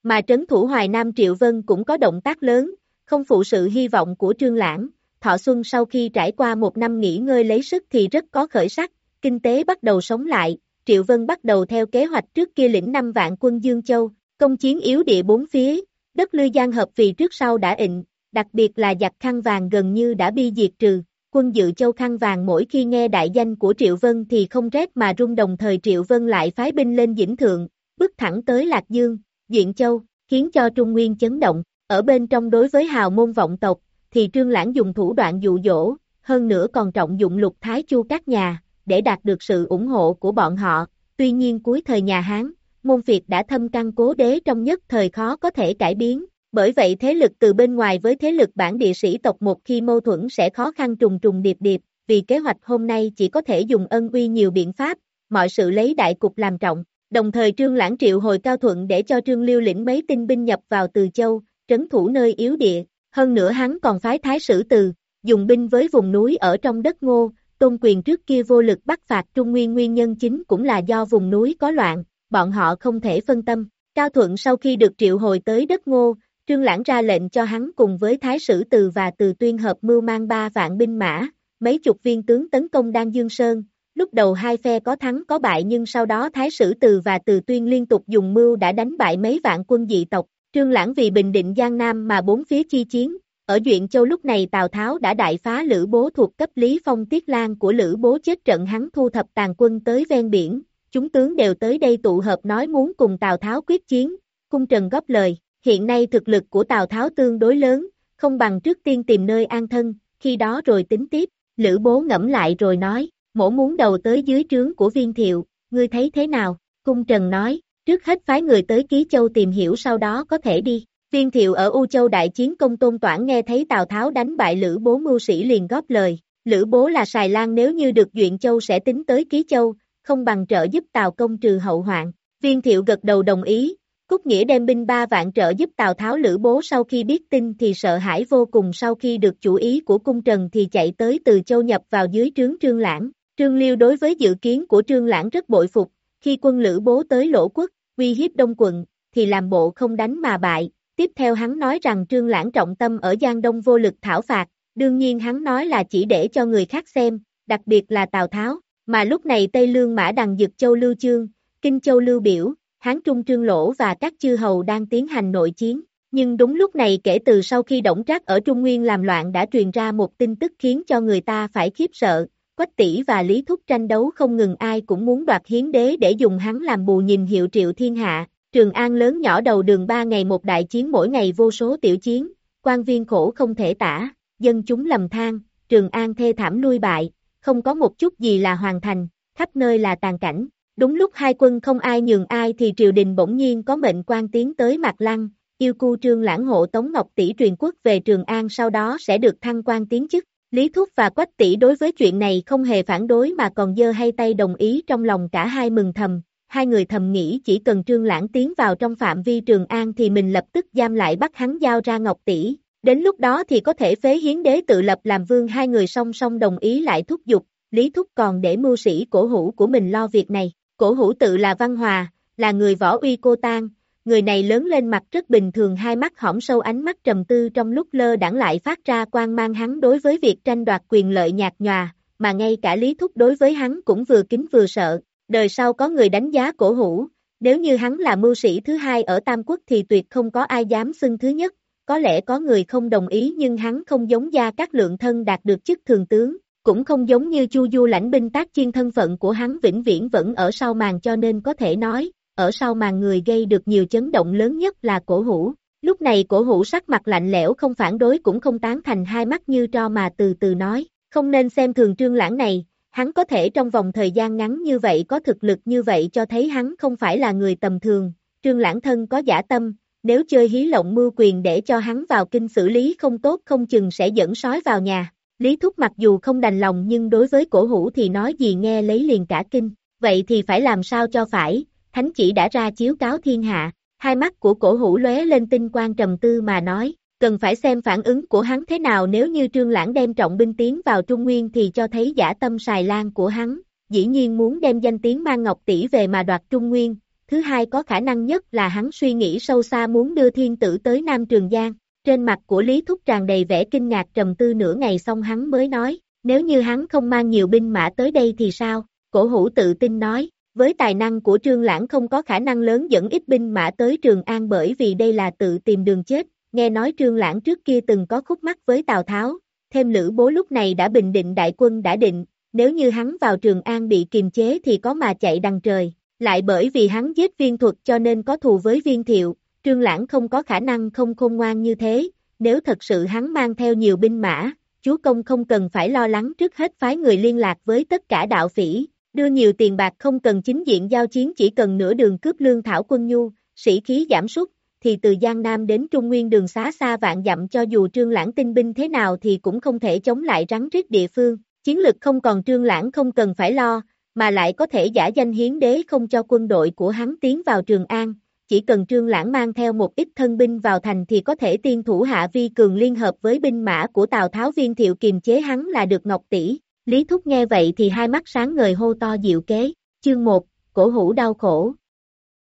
Mà trấn thủ Hoài Nam Triệu Vân cũng có động tác lớn, không phụ sự hy vọng của Trương Lãng. Thọ Xuân sau khi trải qua một năm nghỉ ngơi lấy sức thì rất có khởi sắc, kinh tế bắt đầu sống lại, Triệu Vân bắt đầu theo kế hoạch trước kia lĩnh 5 vạn quân Dương Châu, công chiến yếu địa bốn phía, đất lư giang hợp vì trước sau đã ịnh, đặc biệt là giặc khăn vàng gần như đã bi diệt trừ, quân dự châu khăn vàng mỗi khi nghe đại danh của Triệu Vân thì không rét mà rung đồng thời Triệu Vân lại phái binh lên dĩnh thượng, bước thẳng tới Lạc Dương, diện Châu, khiến cho Trung Nguyên chấn động, ở bên trong đối với hào môn vọng tộc, thì Trương Lãng dùng thủ đoạn dụ dỗ, hơn nữa còn trọng dụng lục thái chu các nhà, để đạt được sự ủng hộ của bọn họ, tuy nhiên cuối thời nhà Hán, môn phiệt đã thâm căn cố đế trong nhất thời khó có thể cải biến, bởi vậy thế lực từ bên ngoài với thế lực bản địa sĩ tộc một khi mâu thuẫn sẽ khó khăn trùng trùng điệp điệp, vì kế hoạch hôm nay chỉ có thể dùng ân uy nhiều biện pháp, mọi sự lấy đại cục làm trọng. Đồng thời Trương Lãng triệu hồi cao thuận để cho Trương Liêu lĩnh mấy tinh binh nhập vào Từ Châu, trấn thủ nơi yếu địa, hơn nữa hắn còn phái thái sử từ, dùng binh với vùng núi ở trong đất ngô, tôn quyền trước kia vô lực bắt phạt Trung Nguyên nguyên nhân chính cũng là do vùng núi có loạn, bọn họ không thể phân tâm. Cao Thuận sau khi được triệu hồi tới đất ngô, Trương Lãng ra lệnh cho hắn cùng với Thái Sử Từ và Từ Tuyên hợp mưu mang ba vạn binh mã, mấy chục viên tướng tấn công Đan Dương Sơn. Lúc đầu hai phe có thắng có bại nhưng sau đó Thái Sử Từ và Từ Tuyên liên tục dùng mưu đã đánh bại mấy vạn quân dị tộc. Trương Lãng vì bình định Giang Nam mà bốn phía chi chiến, ở Duyện Châu lúc này Tào Tháo đã đại phá Lữ Bố thuộc cấp Lý Phong Tiết Lan của Lữ Bố chết trận hắn thu thập tàn quân tới ven biển, chúng tướng đều tới đây tụ hợp nói muốn cùng Tào Tháo quyết chiến, cung trần góp lời, hiện nay thực lực của Tào Tháo tương đối lớn, không bằng trước tiên tìm nơi an thân, khi đó rồi tính tiếp, Lữ Bố ngẫm lại rồi nói, mổ muốn đầu tới dưới trướng của viên thiệu, ngươi thấy thế nào, cung trần nói, trước hết phái người tới Ký Châu tìm hiểu sau đó có thể đi. Viên thiệu ở U Châu đại chiến công tôn toản nghe thấy Tào Tháo đánh bại Lữ Bố mưu sĩ liền góp lời, Lữ Bố là Sài Lan nếu như được Duyện Châu sẽ tính tới Ký Châu, không bằng trợ giúp Tào công trừ hậu hoạn. Viên thiệu gật đầu đồng ý, Cúc Nghĩa đem binh ba vạn trợ giúp Tào Tháo Lữ Bố sau khi biết tin thì sợ hãi vô cùng sau khi được chủ ý của cung trần thì chạy tới từ châu nhập vào dưới trướng Trương Lãng. Trương Liêu đối với dự kiến của Trương Lãng rất bội phục, khi quân Lữ Bố tới lỗ quốc, uy hiếp Đông quận, thì làm bộ không đánh mà bại. Tiếp theo hắn nói rằng Trương Lãng trọng tâm ở Giang Đông vô lực thảo phạt, đương nhiên hắn nói là chỉ để cho người khác xem, đặc biệt là Tào Tháo, mà lúc này Tây Lương Mã Đằng Dực Châu Lưu Chương, Kinh Châu Lưu Biểu, Hán Trung Trương Lỗ và các chư hầu đang tiến hành nội chiến. Nhưng đúng lúc này kể từ sau khi Đổng Trác ở Trung Nguyên làm loạn đã truyền ra một tin tức khiến cho người ta phải khiếp sợ, Quách Tỷ và Lý Thúc tranh đấu không ngừng ai cũng muốn đoạt hiến đế để dùng hắn làm bù nhìn hiệu triệu thiên hạ. Trường An lớn nhỏ đầu đường ba ngày một đại chiến mỗi ngày vô số tiểu chiến, quan viên khổ không thể tả, dân chúng lầm than, Trường An thê thảm nuôi bại, không có một chút gì là hoàn thành, khắp nơi là tàn cảnh. Đúng lúc hai quân không ai nhường ai thì triều đình bỗng nhiên có mệnh quan tiến tới Mạc Lăng, yêu cu trương lãng hộ Tống Ngọc Tỷ truyền quốc về Trường An sau đó sẽ được thăng quan tiến chức. Lý Thúc và Quách Tỷ đối với chuyện này không hề phản đối mà còn dơ hay tay đồng ý trong lòng cả hai mừng thầm. Hai người thầm nghĩ chỉ cần Trương Lãng tiến vào trong phạm vi Trường An thì mình lập tức giam lại bắt hắn giao ra Ngọc Tỷ. Đến lúc đó thì có thể phế hiến đế tự lập làm vương hai người song song đồng ý lại thúc giục, Lý Thúc còn để mưu sĩ cổ hữu của mình lo việc này. Cổ hữu tự là Văn Hòa, là người võ uy cô tang, người này lớn lên mặt rất bình thường hai mắt hõm sâu ánh mắt trầm tư trong lúc lơ đãng lại phát ra quan mang hắn đối với việc tranh đoạt quyền lợi nhạt nhòa, mà ngay cả Lý Thúc đối với hắn cũng vừa kính vừa sợ, đời sau có người đánh giá cổ hữu, nếu như hắn là mưu sĩ thứ hai ở Tam Quốc thì tuyệt không có ai dám xưng thứ nhất, có lẽ có người không đồng ý nhưng hắn không giống gia các lượng thân đạt được chức thường tướng, cũng không giống như Chu Du lãnh binh tác chiên thân phận của hắn vĩnh viễn vẫn ở sau màn cho nên có thể nói, ở sau màn người gây được nhiều chấn động lớn nhất là cổ hủ. Lúc này cổ hủ sắc mặt lạnh lẽo không phản đối cũng không tán thành hai mắt như tro mà từ từ nói, không nên xem thường trương lãng này, hắn có thể trong vòng thời gian ngắn như vậy có thực lực như vậy cho thấy hắn không phải là người tầm thường, trương lãng thân có giả tâm, nếu chơi hí lộng mưu quyền để cho hắn vào kinh xử lý không tốt không chừng sẽ dẫn sói vào nhà. Lý Thúc mặc dù không đành lòng nhưng đối với cổ hủ thì nói gì nghe lấy liền cả kinh, vậy thì phải làm sao cho phải, thánh chỉ đã ra chiếu cáo thiên hạ, hai mắt của cổ hủ lóe lên tinh quan trầm tư mà nói, cần phải xem phản ứng của hắn thế nào nếu như trương lãng đem trọng binh tiến vào Trung Nguyên thì cho thấy giả tâm xài lan của hắn, dĩ nhiên muốn đem danh tiếng mang ngọc tỷ về mà đoạt Trung Nguyên, thứ hai có khả năng nhất là hắn suy nghĩ sâu xa muốn đưa thiên tử tới Nam Trường Giang, trên mặt của Lý Thúc tràn đầy vẻ kinh ngạc trầm tư nửa ngày xong hắn mới nói, nếu như hắn không mang nhiều binh mã tới đây thì sao, cổ hủ tự tin nói, với tài năng của Trương Lãng không có khả năng lớn dẫn ít binh mã tới Trường An bởi vì đây là tự tìm đường chết, nghe nói Trương Lãng trước kia từng có khúc mắc với Tào Tháo, thêm Lữ Bố lúc này đã bình định đại quân đã định, nếu như hắn vào Trường An bị kiềm chế thì có mà chạy đằng trời, lại bởi vì hắn giết viên thuật cho nên có thù với viên thiệu, Trương Lãng không có khả năng không khôn ngoan như thế, nếu thật sự hắn mang theo nhiều binh mã, chúa công không cần phải lo lắng trước hết phái người liên lạc với tất cả đạo phỉ, đưa nhiều tiền bạc không cần chính diện giao chiến chỉ cần nửa đường cướp lương thảo quân nhu, sĩ khí giảm sút, thì từ Giang Nam đến Trung Nguyên đường xá xa vạn dặm cho dù Trương Lãng tinh binh thế nào thì cũng không thể chống lại rắn rít địa phương, chiến lực không còn Trương Lãng không cần phải lo, mà lại có thể giả danh hiến đế không cho quân đội của hắn tiến vào Trường An, chỉ cần Trương Lãng mang theo một ít thân binh vào thành thì có thể tiên thủ hạ vi cường liên hợp với binh mã của Tào Tháo viên thiệu kiềm chế hắn là được Ngọc Tỷ. Lý Thúc nghe vậy thì hai mắt sáng ngời hô to diệu kế, chương 1, cổ hủ đau khổ.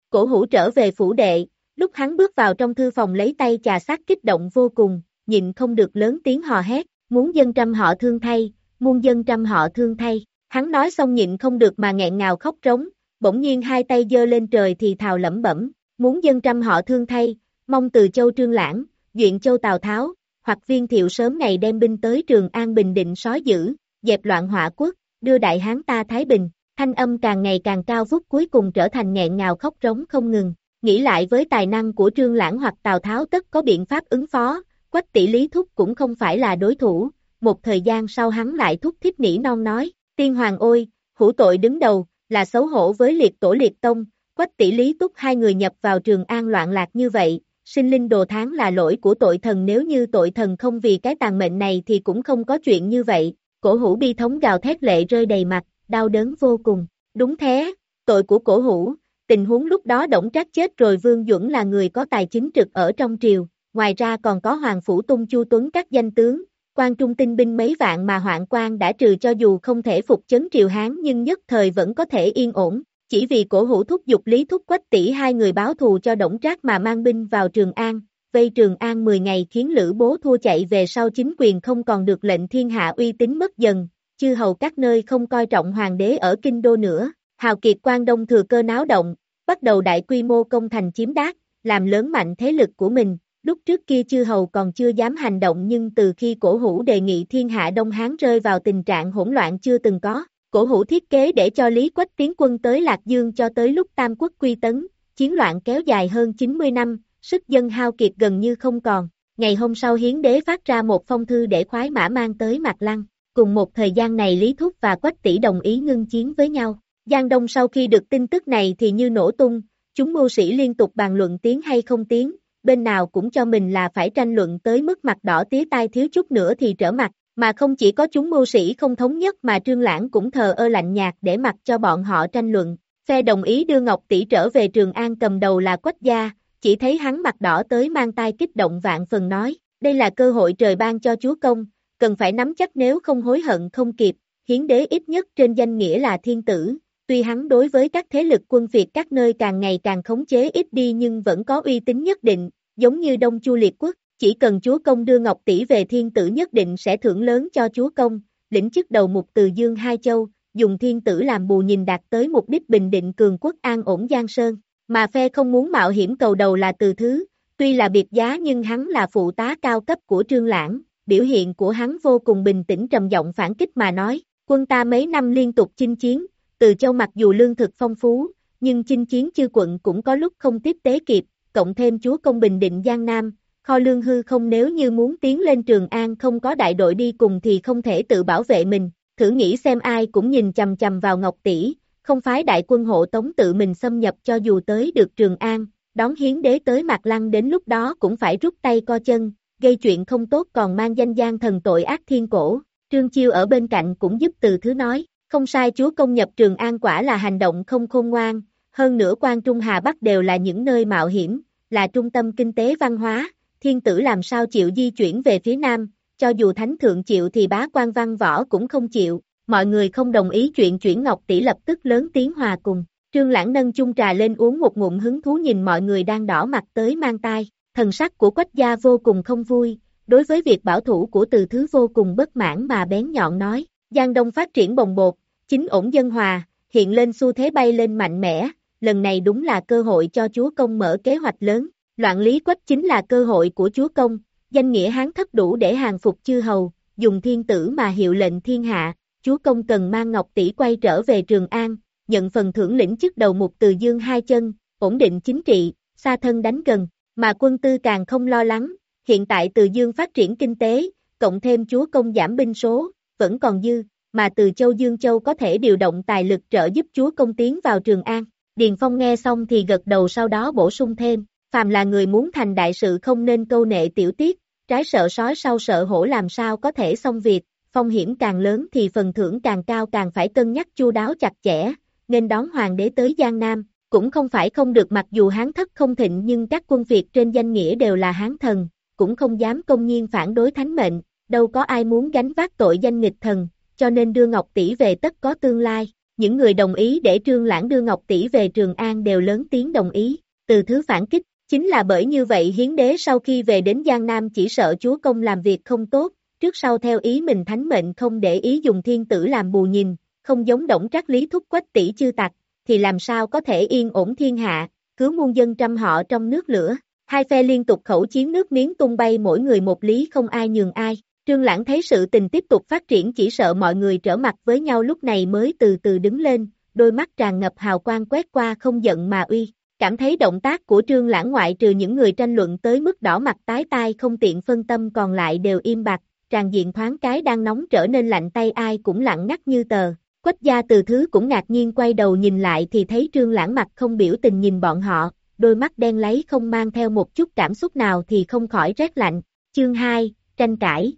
Cổ hủ trở về phủ đệ, lúc hắn bước vào trong thư phòng lấy tay trà sát kích động vô cùng, nhịn không được lớn tiếng hò hét, muốn dân trăm họ thương thay, muôn dân trăm họ thương thay. Hắn nói xong nhịn không được mà nghẹn ngào khóc trống, bỗng nhiên hai tay giơ lên trời thì thào lẩm bẩm, muốn dân trăm họ thương thay, mong từ châu Trương Lãng, Duyện châu Tào Tháo, hoặc viên thiệu sớm ngày đem binh tới Trường An Bình Định sói giữ, dẹp loạn họa quốc, đưa đại hán ta Thái Bình, thanh âm càng ngày càng cao vút cuối cùng trở thành nghẹn ngào khóc trống không ngừng, nghĩ lại với tài năng của Trương Lãng hoặc Tào Tháo tất có biện pháp ứng phó, quách tỷ lý thúc cũng không phải là đối thủ, một thời gian sau hắn lại thúc thiết nỉ non nói, tiên hoàng ôi, hữu tội đứng đầu, là xấu hổ với liệt tổ liệt tông, quách tỷ lý túc hai người nhập vào trường an loạn lạc như vậy, sinh linh đồ tháng là lỗi của tội thần nếu như tội thần không vì cái tàn mệnh này thì cũng không có chuyện như vậy, cổ Hủ bi thống gào thét lệ rơi đầy mặt, đau đớn vô cùng, đúng thế, tội của cổ hủ, tình huống lúc đó Đổng Trác chết rồi Vương Duẩn là người có tài chính trực ở trong triều, ngoài ra còn có Hoàng Phủ Tung Chu Tuấn các danh tướng, quan trung tinh binh mấy vạn mà hoạn quan đã trừ cho dù không thể phục chấn triều Hán nhưng nhất thời vẫn có thể yên ổn, chỉ vì cổ hữu thúc dục lý thúc quách tỷ hai người báo thù cho Đổng Trác mà mang binh vào Trường An, vây Trường An 10 ngày khiến Lữ Bố thua chạy về sau chính quyền không còn được lệnh thiên hạ uy tín mất dần, chư hầu các nơi không coi trọng hoàng đế ở kinh đô nữa, hào kiệt quan đông thừa cơ náo động, bắt đầu đại quy mô công thành chiếm đát, làm lớn mạnh thế lực của mình, lúc trước kia chư hầu còn chưa dám hành động nhưng từ khi cổ hữu đề nghị thiên hạ Đông Hán rơi vào tình trạng hỗn loạn chưa từng có, cổ hữu thiết kế để cho Lý Quách tiến quân tới Lạc Dương cho tới lúc Tam Quốc quy tấn, chiến loạn kéo dài hơn 90 năm, sức dân hao kiệt gần như không còn. Ngày hôm sau hiến đế phát ra một phong thư để khoái mã mang tới Mạc Lăng, cùng một thời gian này Lý Thúc và Quách Tỷ đồng ý ngưng chiến với nhau. Giang Đông sau khi được tin tức này thì như nổ tung, chúng mưu sĩ liên tục bàn luận tiếng hay không tiếng, bên nào cũng cho mình là phải tranh luận tới mức mặt đỏ tía tai thiếu chút nữa thì trở mặt, mà không chỉ có chúng mưu sĩ không thống nhất mà Trương Lãng cũng thờ ơ lạnh nhạt để mặc cho bọn họ tranh luận. Phe đồng ý đưa Ngọc Tỷ trở về Trường An cầm đầu là Quách Gia, chỉ thấy hắn mặt đỏ tới mang tai kích động vạn phần nói, đây là cơ hội trời ban cho chúa công, cần phải nắm chắc nếu không hối hận không kịp, hiến đế ít nhất trên danh nghĩa là thiên tử, tuy hắn đối với các thế lực quân Việt các nơi càng ngày càng khống chế ít đi nhưng vẫn có uy tín nhất định, giống như Đông Chu Liệt Quốc, chỉ cần chúa công đưa Ngọc Tỷ về thiên tử nhất định sẽ thưởng lớn cho chúa công, lĩnh chức đầu mục từ Dương Hai Châu, dùng thiên tử làm bù nhìn đạt tới mục đích bình định cường quốc an ổn Giang Sơn, mà phe không muốn mạo hiểm cầu đầu là từ thứ, tuy là biệt giá nhưng hắn là phụ tá cao cấp của Trương Lãng, biểu hiện của hắn vô cùng bình tĩnh trầm giọng phản kích mà nói, quân ta mấy năm liên tục chinh chiến, từ châu mặc dù lương thực phong phú, nhưng chinh chiến chư quận cũng có lúc không tiếp tế kịp, cộng thêm chúa công bình định Giang Nam, kho lương hư không nếu như muốn tiến lên Trường An không có đại đội đi cùng thì không thể tự bảo vệ mình, thử nghĩ xem ai cũng nhìn chầm chầm vào Ngọc Tỷ, không phái đại quân hộ tống tự mình xâm nhập cho dù tới được Trường An, đón hiến đế tới Mạc Lăng đến lúc đó cũng phải rút tay co chân, gây chuyện không tốt còn mang danh gian thần tội ác thiên cổ. Trương Chiêu ở bên cạnh cũng giúp từ thứ nói, không sai chúa công nhập Trường An quả là hành động không khôn ngoan, hơn nữa quan Trung Hà Bắc đều là những nơi mạo hiểm, là trung tâm kinh tế văn hóa, thiên tử làm sao chịu di chuyển về phía Nam, cho dù thánh thượng chịu thì bá quan văn võ cũng không chịu, mọi người không đồng ý chuyện chuyển Ngọc Tỷ lập tức lớn tiếng hòa cùng. Trương Lãng nâng chung trà lên uống một ngụm hứng thú nhìn mọi người đang đỏ mặt tới mang tai, thần sắc của quách gia vô cùng không vui, đối với việc bảo thủ của từ thứ vô cùng bất mãn mà bén nhọn nói, Giang Đông phát triển bồng bột, chính ổn dân hòa, hiện lên xu thế bay lên mạnh mẽ, lần này đúng là cơ hội cho chúa công mở kế hoạch lớn, loạn lý quách chính là cơ hội của chúa công, danh nghĩa hán thất đủ để hàng phục chư hầu, dùng thiên tử mà hiệu lệnh thiên hạ, chúa công cần mang ngọc tỷ quay trở về Trường An, nhận phần thưởng lĩnh chức đầu mục từ dương hai chân, ổn định chính trị, xa thân đánh gần, mà quân tư càng không lo lắng, hiện tại từ dương phát triển kinh tế, cộng thêm chúa công giảm binh số, vẫn còn dư, mà từ châu Dương Châu có thể điều động tài lực trợ giúp chúa công tiến vào Trường An. Điền Phong nghe xong thì gật đầu sau đó bổ sung thêm, phàm là người muốn thành đại sự không nên câu nệ tiểu tiết, trái sợ sói sau sợ hổ làm sao có thể xong việc, phong hiểm càng lớn thì phần thưởng càng cao càng phải cân nhắc chu đáo chặt chẽ, nên đón hoàng đế tới Giang Nam, cũng không phải không được mặc dù hán thất không thịnh nhưng các quân Việt trên danh nghĩa đều là hán thần, cũng không dám công nhiên phản đối thánh mệnh, đâu có ai muốn gánh vác tội danh nghịch thần, cho nên đưa Ngọc Tỷ về tất có tương lai. Những người đồng ý để Trương Lãng đưa Ngọc Tỷ về Trường An đều lớn tiếng đồng ý, từ thứ phản kích, chính là bởi như vậy hiến đế sau khi về đến Giang Nam chỉ sợ chúa công làm việc không tốt, trước sau theo ý mình thánh mệnh không để ý dùng thiên tử làm bù nhìn, không giống động trắc lý thúc quách tỷ chư tặc, thì làm sao có thể yên ổn thiên hạ, cứu muôn dân trăm họ trong nước lửa. Hai phe liên tục khẩu chiến nước miếng tung bay mỗi người một lý không ai nhường ai. Trương Lãng thấy sự tình tiếp tục phát triển chỉ sợ mọi người trở mặt với nhau lúc này mới từ từ đứng lên, đôi mắt tràn ngập hào quang quét qua không giận mà uy. Cảm thấy động tác của Trương Lãng ngoại trừ những người tranh luận tới mức đỏ mặt tái tai không tiện phân tâm còn lại đều im bặt, tràn diện thoáng cái đang nóng trở nên lạnh tay ai cũng lặng ngắt như tờ. Quách gia từ thứ cũng ngạc nhiên quay đầu nhìn lại thì thấy Trương Lãng mặt không biểu tình nhìn bọn họ, đôi mắt đen lấy không mang theo một chút cảm xúc nào thì không khỏi rét lạnh. Chương 2, tranh cãi.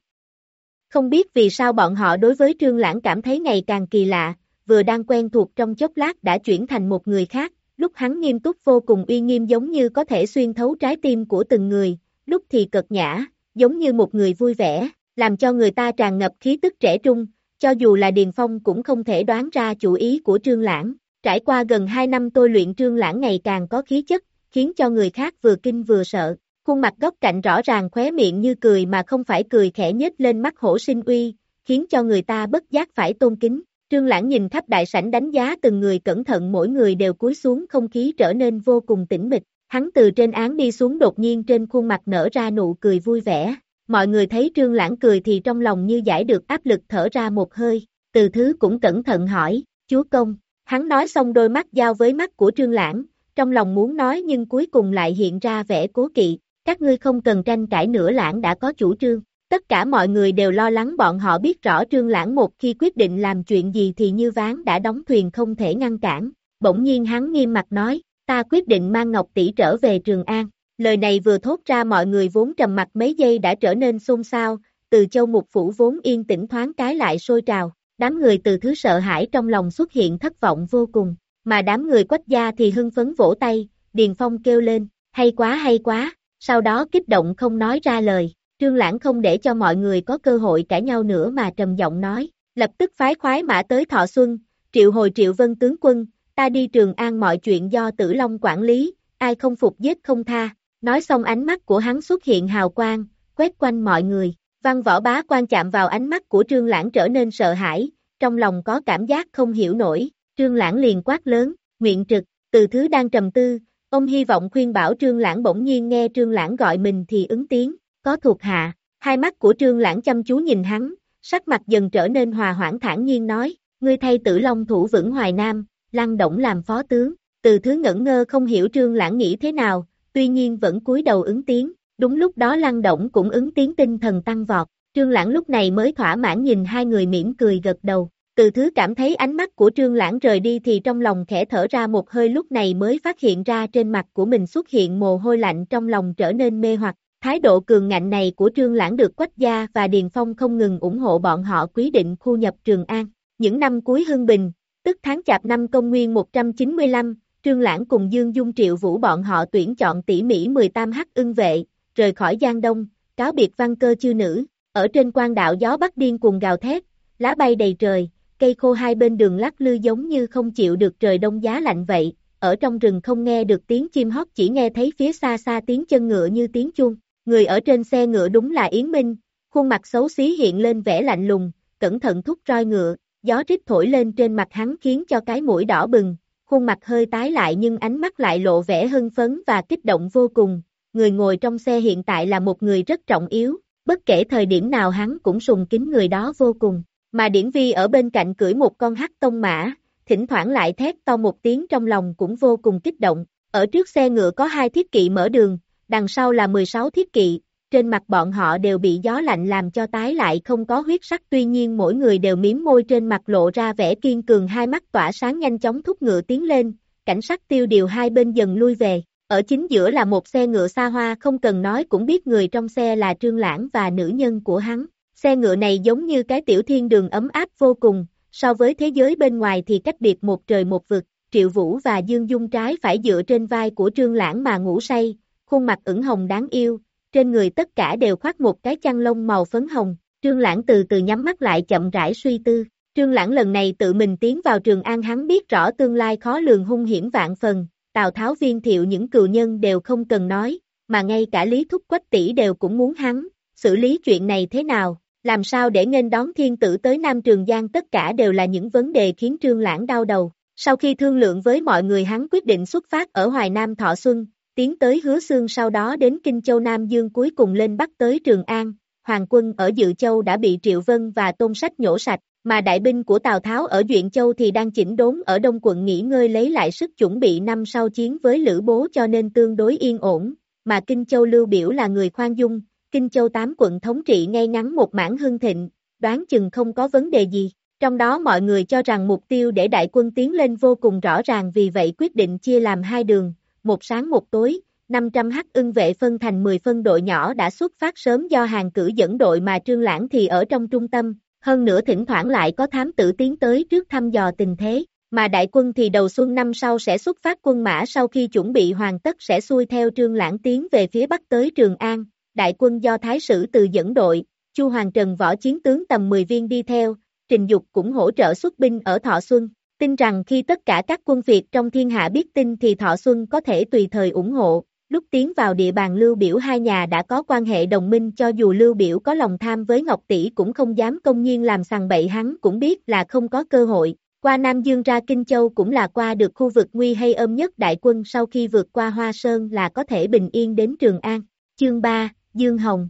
Không biết vì sao bọn họ đối với Trương Lãng cảm thấy ngày càng kỳ lạ, vừa đang quen thuộc trong chốc lát đã chuyển thành một người khác, lúc hắn nghiêm túc vô cùng uy nghiêm giống như có thể xuyên thấu trái tim của từng người, lúc thì cật nhã, giống như một người vui vẻ, làm cho người ta tràn ngập khí tức trẻ trung, cho dù là Điền Phong cũng không thể đoán ra chủ ý của Trương Lãng. Trải qua gần 2 năm tôi luyện Trương Lãng ngày càng có khí chất, khiến cho người khác vừa kinh vừa sợ. Khuôn mặt góc cạnh rõ ràng khóe miệng như cười mà không phải cười khẽ nhếch lên mắt hổ sinh uy, khiến cho người ta bất giác phải tôn kính. Trương Lãng nhìn khắp đại sảnh đánh giá từng người cẩn thận mỗi người đều cúi xuống không khí trở nên vô cùng tĩnh mịch. Hắn từ trên án đi xuống đột nhiên trên khuôn mặt nở ra nụ cười vui vẻ. Mọi người thấy Trương Lãng cười thì trong lòng như giải được áp lực thở ra một hơi. Từ thứ cũng cẩn thận hỏi, chúa công. Hắn nói xong đôi mắt giao với mắt của Trương Lãng, trong lòng muốn nói nhưng cuối cùng lại hiện ra vẻ cố kỵ. Các ngươi không cần tranh cãi nữa Lãng đã có chủ trương. Tất cả mọi người đều lo lắng bọn họ biết rõ Trương Lãng một khi quyết định làm chuyện gì thì như ván đã đóng thuyền không thể ngăn cản. Bỗng nhiên hắn nghiêm mặt nói, ta quyết định mang Ngọc Tỷ trở về Trường An. Lời này vừa thốt ra mọi người vốn trầm mặt mấy giây đã trở nên xôn xao, từ châu mục phủ vốn yên tĩnh thoáng cái lại sôi trào, đám người từ thứ sợ hãi trong lòng xuất hiện thất vọng vô cùng, mà đám người quách gia thì hưng phấn vỗ tay, Điền Phong kêu lên, hay quá hay quá, sau đó kích động không nói ra lời, Trương Lãng không để cho mọi người có cơ hội cãi nhau nữa mà trầm giọng nói, lập tức phái khoái mã tới Thọ Xuân, triệu hồi triệu vân tướng quân, ta đi Trường An mọi chuyện do Tử Long quản lý, ai không phục giết không tha, nói xong ánh mắt của hắn xuất hiện hào quang, quét quanh mọi người, văn võ bá quan chạm vào ánh mắt của Trương Lãng trở nên sợ hãi, trong lòng có cảm giác không hiểu nổi, Trương Lãng liền quát lớn, nguyện trực, từ thứ đang trầm tư, ông hy vọng khuyên bảo Trương Lãng bỗng nhiên nghe Trương Lãng gọi mình thì ứng tiếng, có thuộc hạ, hai mắt của Trương Lãng chăm chú nhìn hắn, sắc mặt dần trở nên hòa hoãn thản nhiên nói, ngươi thay tử long thủ vững hoài nam, lăng động làm phó tướng, từ thứ ngẩn ngơ không hiểu Trương Lãng nghĩ thế nào, tuy nhiên vẫn cúi đầu ứng tiếng, đúng lúc đó lăng động cũng ứng tiếng tinh thần tăng vọt, Trương Lãng lúc này mới thỏa mãn nhìn hai người mỉm cười gật đầu, từ thứ cảm thấy ánh mắt của Trương Lãng rời đi thì trong lòng khẽ thở ra một hơi lúc này mới phát hiện ra trên mặt của mình xuất hiện mồ hôi lạnh trong lòng trở nên mê hoặc, Thái độ cường ngạnh này của Trương Lãng được Quách Gia và Điền Phong không ngừng ủng hộ bọn họ quyết định khu nhập Trường An. Những năm cuối Hưng Bình, tức tháng chạp năm công nguyên 195, Trương Lãng cùng Dương Dung Triệu Vũ bọn họ tuyển chọn tỉ mỉ 18 hắc ưng vệ, rời khỏi Giang Đông, cáo biệt văn cơ chư nữ, ở trên quan đạo gió bắc điên cuồng gào thét, lá bay đầy trời, cây khô hai bên đường lắc lư giống như không chịu được trời đông giá lạnh vậy, ở trong rừng không nghe được tiếng chim hót chỉ nghe thấy phía xa xa tiếng chân ngựa như tiếng chuông. Người ở trên xe ngựa đúng là Yến Minh, khuôn mặt xấu xí hiện lên vẻ lạnh lùng, cẩn thận thúc roi ngựa, gió rít thổi lên trên mặt hắn khiến cho cái mũi đỏ bừng, khuôn mặt hơi tái lại nhưng ánh mắt lại lộ vẻ hưng phấn và kích động vô cùng. Người ngồi trong xe hiện tại là một người rất trọng yếu, bất kể thời điểm nào hắn cũng sùng kính người đó vô cùng. Mà Điển Vi ở bên cạnh cưỡi một con hắc tông mã, thỉnh thoảng lại thét to một tiếng trong lòng cũng vô cùng kích động. Ở trước xe ngựa có hai thiết kỵ mở đường, đằng sau là 16 thiết kỵ, trên mặt bọn họ đều bị gió lạnh làm cho tái lại không có huyết sắc. Tuy nhiên mỗi người đều miếm môi trên mặt lộ ra vẻ kiên cường hai mắt tỏa sáng nhanh chóng thúc ngựa tiến lên, cảnh sát tiêu điều hai bên dần lui về, ở chính giữa là một xe ngựa xa hoa không cần nói cũng biết người trong xe là Trương Lãng và nữ nhân của hắn, xe ngựa này giống như cái tiểu thiên đường ấm áp vô cùng, so với thế giới bên ngoài thì cách biệt một trời một vực, Triệu Vũ và Dương Dung trái phải dựa trên vai của Trương Lãng mà ngủ say, khuôn mặt ửng hồng đáng yêu, trên người tất cả đều khoác một cái chăn lông màu phấn hồng, Trương Lãng từ từ nhắm mắt lại chậm rãi suy tư. Trương Lãng lần này tự mình tiến vào Trường An hắn biết rõ tương lai khó lường hung hiểm vạn phần, Tào Tháo viên thiệu những cựu nhân đều không cần nói, mà ngay cả Lý Thúc Quách tỷ đều cũng muốn hắn, xử lý chuyện này thế nào, làm sao để nghênh đón thiên tử tới Nam Trường Giang tất cả đều là những vấn đề khiến Trương Lãng đau đầu. Sau khi thương lượng với mọi người hắn quyết định xuất phát ở Hoài Nam Thọ Xuân, tiến tới hứa xương sau đó đến Kinh Châu Nam Dương cuối cùng lên Bắc tới Trường An, Hoàng quân ở Dự Châu đã bị Triệu Vân và Tôn Sách nhổ sạch, mà đại binh của Tào Tháo ở Duyện Châu thì đang chỉnh đốn ở Đông quận nghỉ ngơi lấy lại sức chuẩn bị năm sau chiến với Lữ Bố cho nên tương đối yên ổn, mà Kinh Châu Lưu Biểu là người khoan dung, Kinh Châu tám quận thống trị ngay ngắn một mảng hưng thịnh, đoán chừng không có vấn đề gì. Trong đó mọi người cho rằng mục tiêu để đại quân tiến lên vô cùng rõ ràng vì vậy quyết định chia làm hai đường, một sáng một tối, 500 hắc ưng vệ phân thành 10 phân đội nhỏ đã xuất phát sớm do hàng cử dẫn đội mà Trương Lãng thì ở trong trung tâm, hơn nữa thỉnh thoảng lại có thám tử tiến tới trước thăm dò tình thế, mà đại quân thì đầu xuân năm sau sẽ xuất phát quân mã sau khi chuẩn bị hoàn tất sẽ xuôi theo Trương Lãng tiến về phía bắc tới Trường An, đại quân do Thái sử từ dẫn đội, Chu Hoàng Trần võ chiến tướng tầm 10 viên đi theo, Trình Dục cũng hỗ trợ xuất binh ở Thọ Xuân, tin rằng khi tất cả các quân Việt trong thiên hạ biết tin thì Thọ Xuân có thể tùy thời ủng hộ, lúc tiến vào địa bàn Lưu Biểu hai nhà đã có quan hệ đồng minh cho dù Lưu Biểu có lòng tham với Ngọc Tỷ cũng không dám công nhiên làm sằng bậy hắn cũng biết là không có cơ hội, qua Nam Dương ra Kinh Châu cũng là qua được khu vực nguy hay ôm nhất đại quân sau khi vượt qua Hoa Sơn là có thể bình yên đến Trường An, chương 3, Dương Hồng.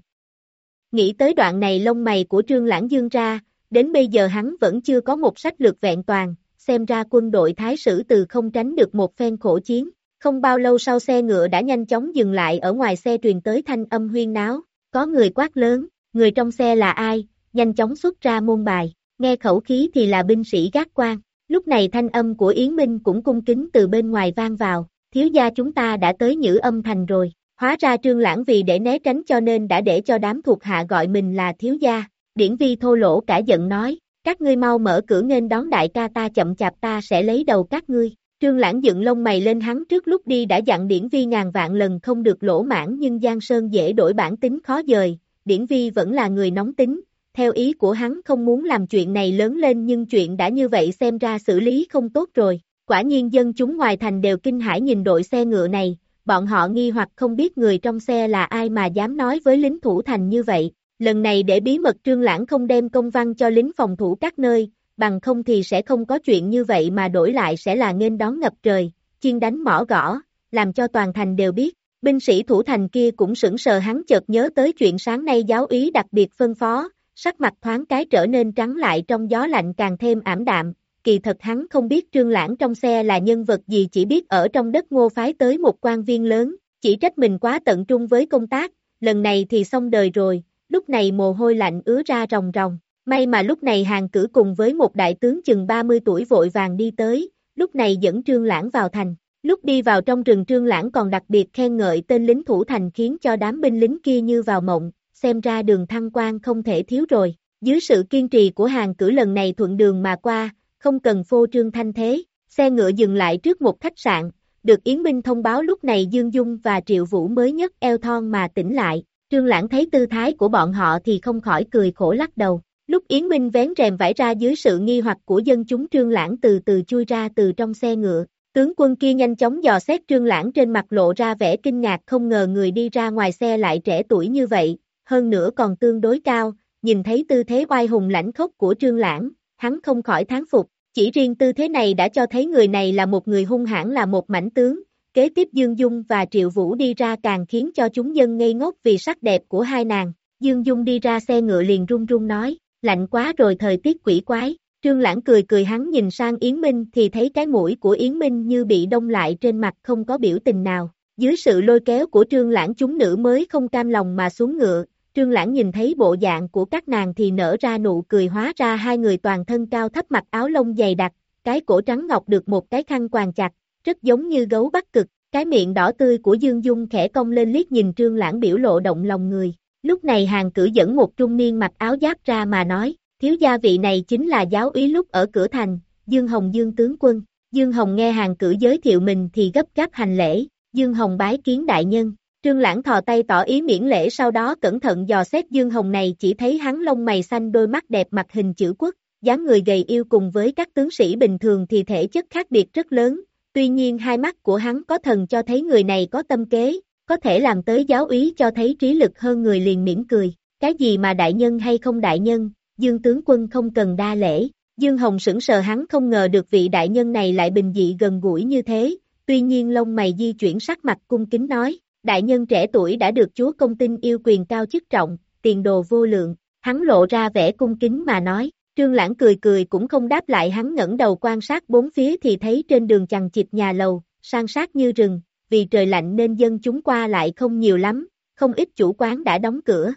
Nghĩ tới đoạn này lông mày của Trương Lãng Dương ra, đến bây giờ hắn vẫn chưa có một sách lược vẹn toàn, xem ra quân đội Thái sử từ không tránh được một phen khổ chiến. Không bao lâu sau xe ngựa đã nhanh chóng dừng lại ở ngoài xe truyền tới thanh âm huyên náo, có người quát lớn, người trong xe là ai, nhanh chóng xuất ra môn bài, nghe khẩu khí thì là binh sĩ gác quan. Lúc này thanh âm của Yến Minh cũng cung kính từ bên ngoài vang vào, thiếu gia chúng ta đã tới Nhữ âm thành rồi, hóa ra trương lãng vì để né tránh cho nên đã để cho đám thuộc hạ gọi mình là thiếu gia, điển vi thô lỗ cả giận nói, các ngươi mau mở cửa nghênh đón đại ca ta chậm chạp ta sẽ lấy đầu các ngươi. Trương Lãng dựng lông mày lên hắn trước lúc đi đã dặn Điển Vi ngàn vạn lần không được lỗ mãn nhưng Giang Sơn dễ đổi bản tính khó dời, Điển Vi vẫn là người nóng tính, theo ý của hắn không muốn làm chuyện này lớn lên nhưng chuyện đã như vậy xem ra xử lý không tốt rồi, quả nhiên dân chúng ngoài thành đều kinh hãi nhìn đội xe ngựa này, bọn họ nghi hoặc không biết người trong xe là ai mà dám nói với lính thủ thành như vậy, lần này để bí mật Trương Lãng không đem công văn cho lính phòng thủ các nơi, bằng không thì sẽ không có chuyện như vậy mà đổi lại sẽ là nghênh đón ngập trời, chiên đánh mỏ gõ, làm cho toàn thành đều biết. Binh sĩ thủ thành kia cũng sững sờ hắn chợt nhớ tới chuyện sáng nay giáo ý đặc biệt phân phó, sắc mặt thoáng cái trở nên trắng lại trong gió lạnh càng thêm ảm đạm, kỳ thật hắn không biết trương lãng trong xe là nhân vật gì chỉ biết ở trong đất ngô phái tới một quan viên lớn, chỉ trách mình quá tận trung với công tác, lần này thì xong đời rồi, lúc này mồ hôi lạnh ứa ra ròng ròng, May mà lúc này hàng cử cùng với một đại tướng chừng 30 tuổi vội vàng đi tới, lúc này dẫn Trương Lãng vào thành. Lúc đi vào trong rừng Trương Lãng còn đặc biệt khen ngợi tên lính thủ thành khiến cho đám binh lính kia như vào mộng, xem ra đường thăng quan không thể thiếu rồi. Dưới sự kiên trì của hàng cử lần này thuận đường mà qua, không cần phô trương thanh thế, xe ngựa dừng lại trước một khách sạn, được Yến Minh thông báo lúc này Dương Dung và Triệu Vũ mới nhất eo thon mà tỉnh lại. Trương Lãng thấy tư thái của bọn họ thì không khỏi cười khổ lắc đầu. Lúc Yến Minh vén rèm vải ra dưới sự nghi hoặc của dân chúng trương lãng từ từ chui ra từ trong xe ngựa, tướng quân kia nhanh chóng dò xét trương lãng trên mặt lộ ra vẻ kinh ngạc không ngờ người đi ra ngoài xe lại trẻ tuổi như vậy, hơn nữa còn tương đối cao, nhìn thấy tư thế oai hùng lãnh khốc của trương lãng, hắn không khỏi thán phục, chỉ riêng tư thế này đã cho thấy người này là một người hung hãn là một mảnh tướng, kế tiếp Dương Dung và Triệu Vũ đi ra càng khiến cho chúng dân ngây ngốc vì sắc đẹp của hai nàng, Dương Dung đi ra xe ngựa liền run run nói, lạnh quá rồi thời tiết quỷ quái. Trương Lãng cười cười hắn nhìn sang Yến Minh thì thấy cái mũi của Yến Minh như bị đông lại trên mặt không có biểu tình nào. Dưới sự lôi kéo của Trương Lãng chúng nữ mới không cam lòng mà xuống ngựa, Trương Lãng nhìn thấy bộ dạng của các nàng thì nở ra nụ cười hóa ra hai người toàn thân cao thấp mặc áo lông dày đặc, cái cổ trắng ngọc được một cái khăn quàng chặt, rất giống như gấu bắc cực, cái miệng đỏ tươi của Dương Dung khẽ cong lên liếc nhìn Trương Lãng biểu lộ động lòng người. Lúc này hàng cử dẫn một trung niên mặc áo giáp ra mà nói, thiếu gia vị này chính là giáo úy lúc ở cửa thành, Dương Hồng Dương tướng quân. Dương Hồng nghe hàng cử giới thiệu mình thì gấp gáp hành lễ, Dương Hồng bái kiến đại nhân. Trương Lãng thò tay tỏ ý miễn lễ sau đó cẩn thận dò xét Dương Hồng này chỉ thấy hắn lông mày xanh đôi mắt đẹp mặt hình chữ quốc, dáng người gầy yêu cùng với các tướng sĩ bình thường thì thể chất khác biệt rất lớn, tuy nhiên hai mắt của hắn có thần cho thấy người này có tâm kế, có thể làm tới giáo úy cho thấy trí lực hơn người liền mỉm cười, cái gì mà đại nhân hay không đại nhân, Dương tướng quân không cần đa lễ, Dương Hồng sững sờ hắn không ngờ được vị đại nhân này lại bình dị gần gũi như thế, tuy nhiên lông mày di chuyển sắc mặt cung kính nói, đại nhân trẻ tuổi đã được chúa công tin yêu quyền cao chức trọng, tiền đồ vô lượng, hắn lộ ra vẻ cung kính mà nói, trương lãng cười cười cũng không đáp lại hắn ngẩng đầu quan sát bốn phía thì thấy trên đường chằng chịt nhà lầu, san sát như rừng, vì trời lạnh nên dân chúng qua lại không nhiều lắm, không ít chủ quán đã đóng cửa.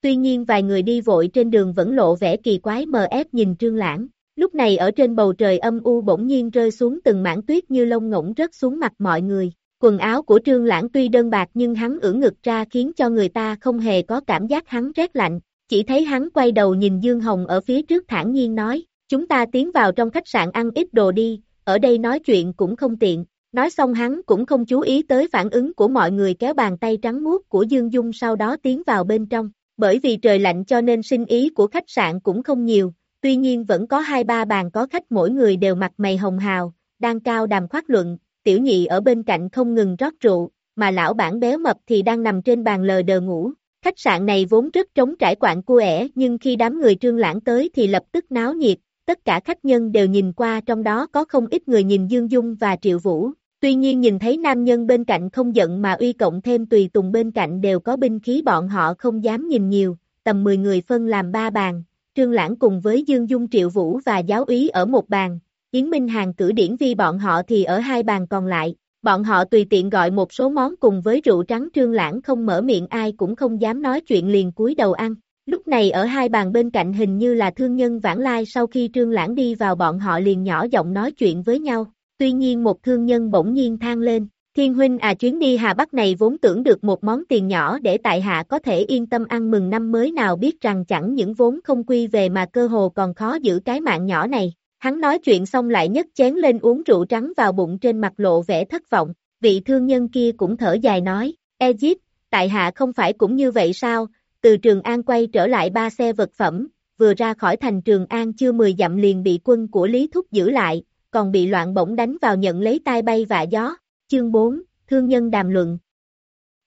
Tuy nhiên vài người đi vội trên đường vẫn lộ vẻ kỳ quái mờ ép nhìn trương lãng, lúc này ở trên bầu trời âm u bỗng nhiên rơi xuống từng mảng tuyết như lông ngỗng rớt xuống mặt mọi người. Quần áo của trương lãng tuy đơn bạc nhưng hắn ưỡn ngực ra khiến cho người ta không hề có cảm giác hắn rét lạnh, chỉ thấy hắn quay đầu nhìn Dương Hồng ở phía trước thản nhiên nói, chúng ta tiến vào trong khách sạn ăn ít đồ đi, ở đây nói chuyện cũng không tiện. Nói xong hắn cũng không chú ý tới phản ứng của mọi người kéo bàn tay trắng muốt của Dương Dung sau đó tiến vào bên trong. Bởi vì trời lạnh cho nên sinh ý của khách sạn cũng không nhiều, tuy nhiên vẫn có hai ba bàn có khách mỗi người đều mặt mày hồng hào, đang cao đàm khoát luận, tiểu nhị ở bên cạnh không ngừng rót rượu, mà lão bản béo mập thì đang nằm trên bàn lờ đờ ngủ. Khách sạn này vốn rất trống trải quạng cua ẻ nhưng khi đám người trương lãng tới thì lập tức náo nhiệt, tất cả khách nhân đều nhìn qua trong đó có không ít người nhìn Dương Dung và Triệu Vũ, tuy nhiên nhìn thấy nam nhân bên cạnh không giận mà uy cộng thêm tùy tùng bên cạnh đều có binh khí bọn họ không dám nhìn nhiều, tầm 10 người phân làm ba bàn, Trương Lãng cùng với Dương Dung Triệu Vũ và giáo úy ở một bàn, Yến Minh Hàng cử điển vi bọn họ thì ở hai bàn còn lại, bọn họ tùy tiện gọi một số món cùng với rượu trắng Trương Lãng không mở miệng ai cũng không dám nói chuyện liền cúi đầu ăn. Lúc này ở hai bàn bên cạnh hình như là thương nhân vãng lai sau khi Trương Lãng đi vào bọn họ liền nhỏ giọng nói chuyện với nhau. Tuy nhiên một thương nhân bỗng nhiên than lên, Thiên huynh à chuyến đi Hà Bắc này vốn tưởng được một món tiền nhỏ để tại hạ có thể yên tâm ăn mừng năm mới nào biết rằng chẳng những vốn không quy về mà cơ hồ còn khó giữ cái mạng nhỏ này. Hắn nói chuyện xong lại nhấc chén lên uống rượu trắng vào bụng trên mặt lộ vẻ thất vọng, vị thương nhân kia cũng thở dài nói, Egypt, tại hạ không phải cũng như vậy sao, từ Trường An quay trở lại ba xe vật phẩm, vừa ra khỏi thành Trường An chưa 10 dặm liền bị quân của Lý Thúc giữ lại, còn bị loạn bổng đánh vào nhận lấy tai bay và gió. Chương 4, Thương nhân đàm luận.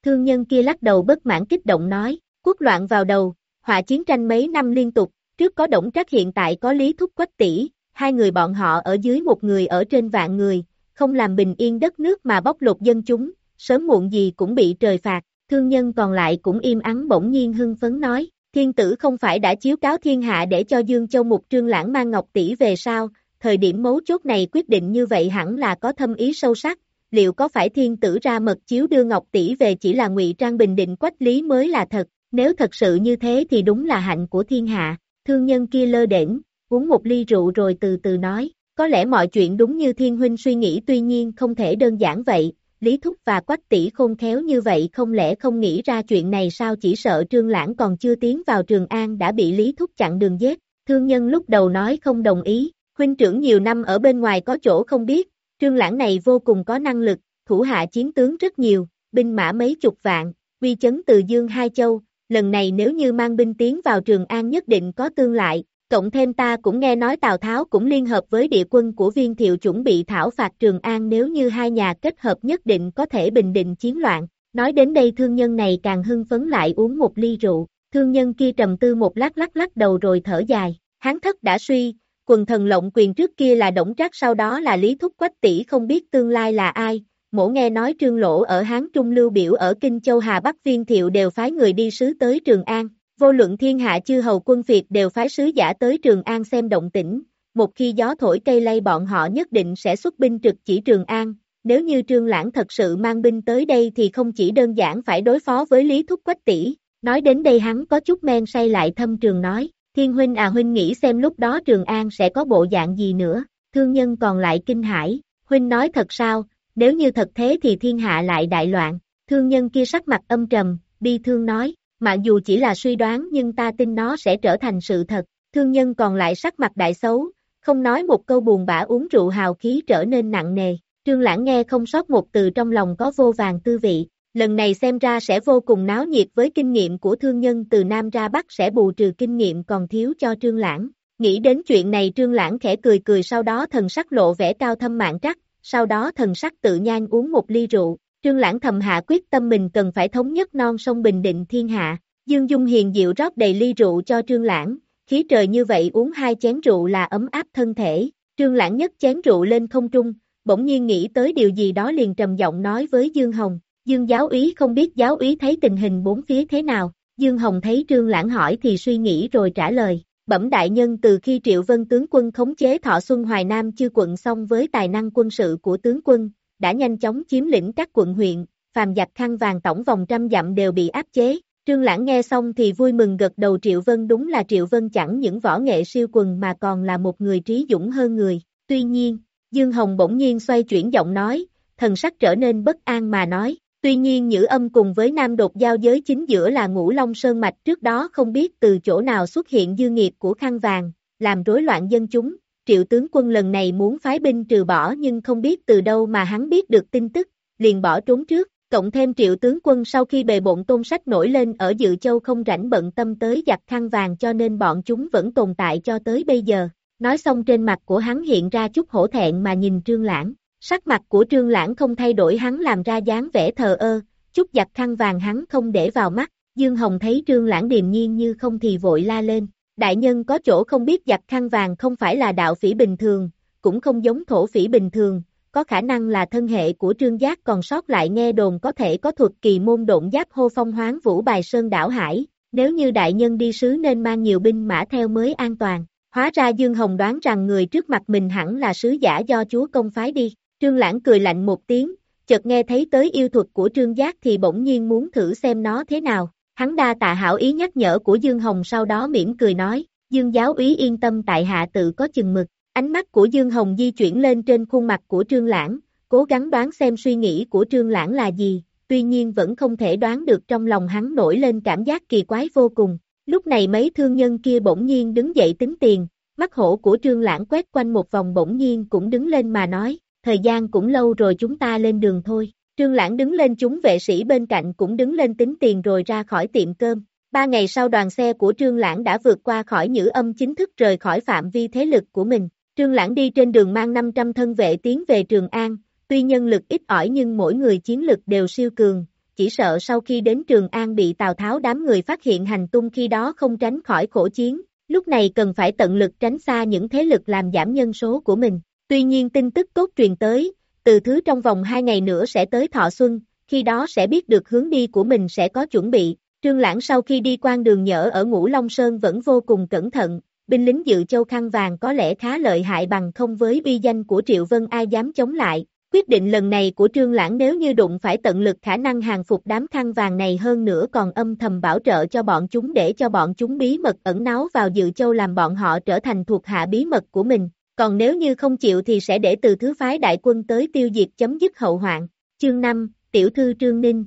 Thương nhân kia lắc đầu bất mãn kích động nói, quốc loạn vào đầu, họa chiến tranh mấy năm liên tục, trước có động trắc hiện tại có Lý Thúc Quách tỷ, hai người bọn họ ở dưới một người ở trên vạn người, không làm bình yên đất nước mà bóc lột dân chúng, sớm muộn gì cũng bị trời phạt, thương nhân còn lại cũng im ắng bỗng nhiên hưng phấn nói, thiên tử không phải đã chiếu cáo thiên hạ để cho Dương Châu Mục Trương Lãng mang Ngọc Tỷ về sao, thời điểm mấu chốt này quyết định như vậy hẳn là có thâm ý sâu sắc, liệu có phải thiên tử ra mật chiếu đưa Ngọc Tỷ về chỉ là ngụy trang bình định quách lý mới là thật, nếu thật sự như thế thì đúng là hạnh của thiên hạ, thương nhân kia lơ đễnh, uống một ly rượu rồi từ từ nói, có lẽ mọi chuyện đúng như thiên huynh suy nghĩ tuy nhiên không thể đơn giản vậy, Lý Thúc và Quách Tỷ khôn khéo như vậy không lẽ không nghĩ ra chuyện này sao? Chỉ sợ Trương Lãng còn chưa tiến vào Trường An đã bị Lý Thúc chặn đường giết, thương nhân lúc đầu nói không đồng ý, huynh trưởng nhiều năm ở bên ngoài có chỗ không biết, Trương Lãng này vô cùng có năng lực, thủ hạ chiến tướng rất nhiều, binh mã mấy chục vạn, uy chấn từ dương hai châu, lần này nếu như mang binh tiến vào Trường An nhất định có tương lại, cộng thêm ta cũng nghe nói Tào Tháo cũng liên hợp với địa quân của viên thiệu chuẩn bị thảo phạt Trường An nếu như hai nhà kết hợp nhất định có thể bình định chiến loạn, nói đến đây thương nhân này càng hưng phấn lại uống một ly rượu, thương nhân kia trầm tư một lát lắc lắc đầu rồi thở dài, hắn thất đã suy, quần thần lộng quyền trước kia là Đổng Trác sau đó là Lý Thúc Quách Tỷ không biết tương lai là ai, mổ nghe nói trương lỗ ở Hán Trung Lưu Biểu ở Kinh Châu Hà Bắc Viên Thiệu đều phái người đi sứ tới Trường An, vô luận thiên hạ chư hầu quân Việt đều phái sứ giả tới Trường An xem động tĩnh, một khi gió thổi cây lay bọn họ nhất định sẽ xuất binh trực chỉ Trường An, nếu như Trương Lãng thật sự mang binh tới đây thì không chỉ đơn giản phải đối phó với Lý Thúc Quách Tỷ, nói đến đây hắn có chút men say lại thâm trường nói, Thiên huynh à huynh nghĩ xem lúc đó Trường An sẽ có bộ dạng gì nữa, thương nhân còn lại kinh hãi, huynh nói thật sao, nếu như thật thế thì thiên hạ lại đại loạn, thương nhân kia sắc mặt âm trầm, bi thương nói, mặc dù chỉ là suy đoán nhưng ta tin nó sẽ trở thành sự thật, thương nhân còn lại sắc mặt đại xấu, không nói một câu buồn bã uống rượu hào khí trở nên nặng nề, trương lãng nghe không sót một từ trong lòng có vô vàng tư vị, lần này xem ra sẽ vô cùng náo nhiệt với kinh nghiệm của thương nhân từ Nam ra Bắc sẽ bù trừ kinh nghiệm còn thiếu cho Trương Lãng. Nghĩ đến chuyện này Trương Lãng khẽ cười cười sau đó thần sắc lộ vẻ cao thâm mạng trắc, sau đó thần sắc tự nhan uống một ly rượu, Trương Lãng thầm hạ quyết tâm mình cần phải thống nhất non sông Bình Định thiên hạ. Dương Dung hiền diệu rót đầy ly rượu cho Trương Lãng, khí trời như vậy uống hai chén rượu là ấm áp thân thể. Trương Lãng nhất chén rượu lên không trung, bỗng nhiên nghĩ tới điều gì đó liền trầm giọng nói với Dương Hồng, Dương giáo úy không biết giáo úy thấy tình hình bốn phía thế nào, Dương Hồng thấy Trương Lãng hỏi thì suy nghĩ rồi trả lời, bẩm đại nhân từ khi Triệu Vân tướng quân khống chế Thọ Xuân Hoài Nam chư quận xong với tài năng quân sự của tướng quân, đã nhanh chóng chiếm lĩnh các quận huyện, phàm giặc khăn vàng tổng vòng trăm dặm đều bị áp chế. Trương Lãng nghe xong thì vui mừng gật đầu Triệu Vân đúng là Triệu Vân chẳng những võ nghệ siêu quần mà còn là một người trí dũng hơn người. Tuy nhiên, Dương Hồng bỗng nhiên xoay chuyển giọng nói, thần sắc trở nên bất an mà nói, tuy nhiên Nhữ âm cùng với Nam đột giao giới chính giữa là ngũ Long Sơn Mạch trước đó không biết từ chỗ nào xuất hiện dư nghiệp của khăn vàng, làm rối loạn dân chúng, triệu tướng quân lần này muốn phái binh trừ bỏ nhưng không biết từ đâu mà hắn biết được tin tức, liền bỏ trốn trước, cộng thêm triệu tướng quân sau khi bề bộn tôn sách nổi lên ở dự châu không rảnh bận tâm tới giặc khăn vàng cho nên bọn chúng vẫn tồn tại cho tới bây giờ. Nói xong trên mặt của hắn hiện ra chút hổ thẹn mà nhìn trương lãng, sắc mặt của trương lãng không thay đổi hắn làm ra dáng vẻ thờ ơ, chút giặc khăn vàng hắn không để vào mắt, Dương Hồng thấy trương lãng điềm nhiên như không thì vội la lên, đại nhân có chỗ không biết giặc khăn vàng không phải là đạo phỉ bình thường, cũng không giống thổ phỉ bình thường, có khả năng là thân hệ của trương giác còn sót lại nghe đồn có thể có thuật kỳ môn độn giáp hô phong hoáng vũ bài sơn đảo hải, nếu như đại nhân đi sứ nên mang nhiều binh mã theo mới an toàn. Hóa ra Dương Hồng đoán rằng người trước mặt mình hẳn là sứ giả do chúa công phái đi. Trương Lãng cười lạnh một tiếng, chợt nghe thấy tới yêu thuật của Trương Giác thì bỗng nhiên muốn thử xem nó thế nào. Hắn đa tạ hảo ý nhắc nhở của Dương Hồng sau đó mỉm cười nói, Dương giáo úy yên tâm tại hạ tự có chừng mực. Ánh mắt của Dương Hồng di chuyển lên trên khuôn mặt của Trương Lãng, cố gắng đoán xem suy nghĩ của Trương Lãng là gì, tuy nhiên vẫn không thể đoán được trong lòng hắn nổi lên cảm giác kỳ quái vô cùng. Lúc này mấy thương nhân kia bỗng nhiên đứng dậy tính tiền, mắt hổ của trương lãng quét quanh một vòng bỗng nhiên cũng đứng lên mà nói, thời gian cũng lâu rồi chúng ta lên đường thôi. Trương lãng đứng lên chúng vệ sĩ bên cạnh cũng đứng lên tính tiền rồi ra khỏi tiệm cơm. Ba ngày sau đoàn xe của Trương Lãng đã vượt qua khỏi nhữ âm chính thức rời khỏi phạm vi thế lực của mình. Trương Lãng đi trên đường mang 500 thân vệ tiến về Trường An, tuy nhân lực ít ỏi nhưng mỗi người chiến lực đều siêu cường, chỉ sợ sau khi đến Trường An bị Tào Tháo đám người phát hiện hành tung khi đó không tránh khỏi khổ chiến, lúc này cần phải tận lực tránh xa những thế lực làm giảm nhân số của mình. Tuy nhiên tin tức tốt truyền tới, từ thứ trong vòng 2 ngày nữa sẽ tới Thọ Xuân, khi đó sẽ biết được hướng đi của mình sẽ có chuẩn bị. Trương Lãng sau khi đi quan đường nhở ở Ngũ Long Sơn vẫn vô cùng cẩn thận, binh lính dự châu khăn vàng có lẽ khá lợi hại bằng không với uy danh của Triệu Vân ai dám chống lại, Quyết định lần này của Trương Lãng nếu như đụng phải tận lực khả năng hàng phục đám khăn vàng này hơn nữa còn âm thầm bảo trợ cho bọn chúng để cho bọn chúng bí mật ẩn náu vào dự châu làm bọn họ trở thành thuộc hạ bí mật của mình, còn nếu như không chịu thì sẽ để từ thứ phái đại quân tới tiêu diệt chấm dứt hậu hoạn. Chương 5, Tiểu thư Trương Ninh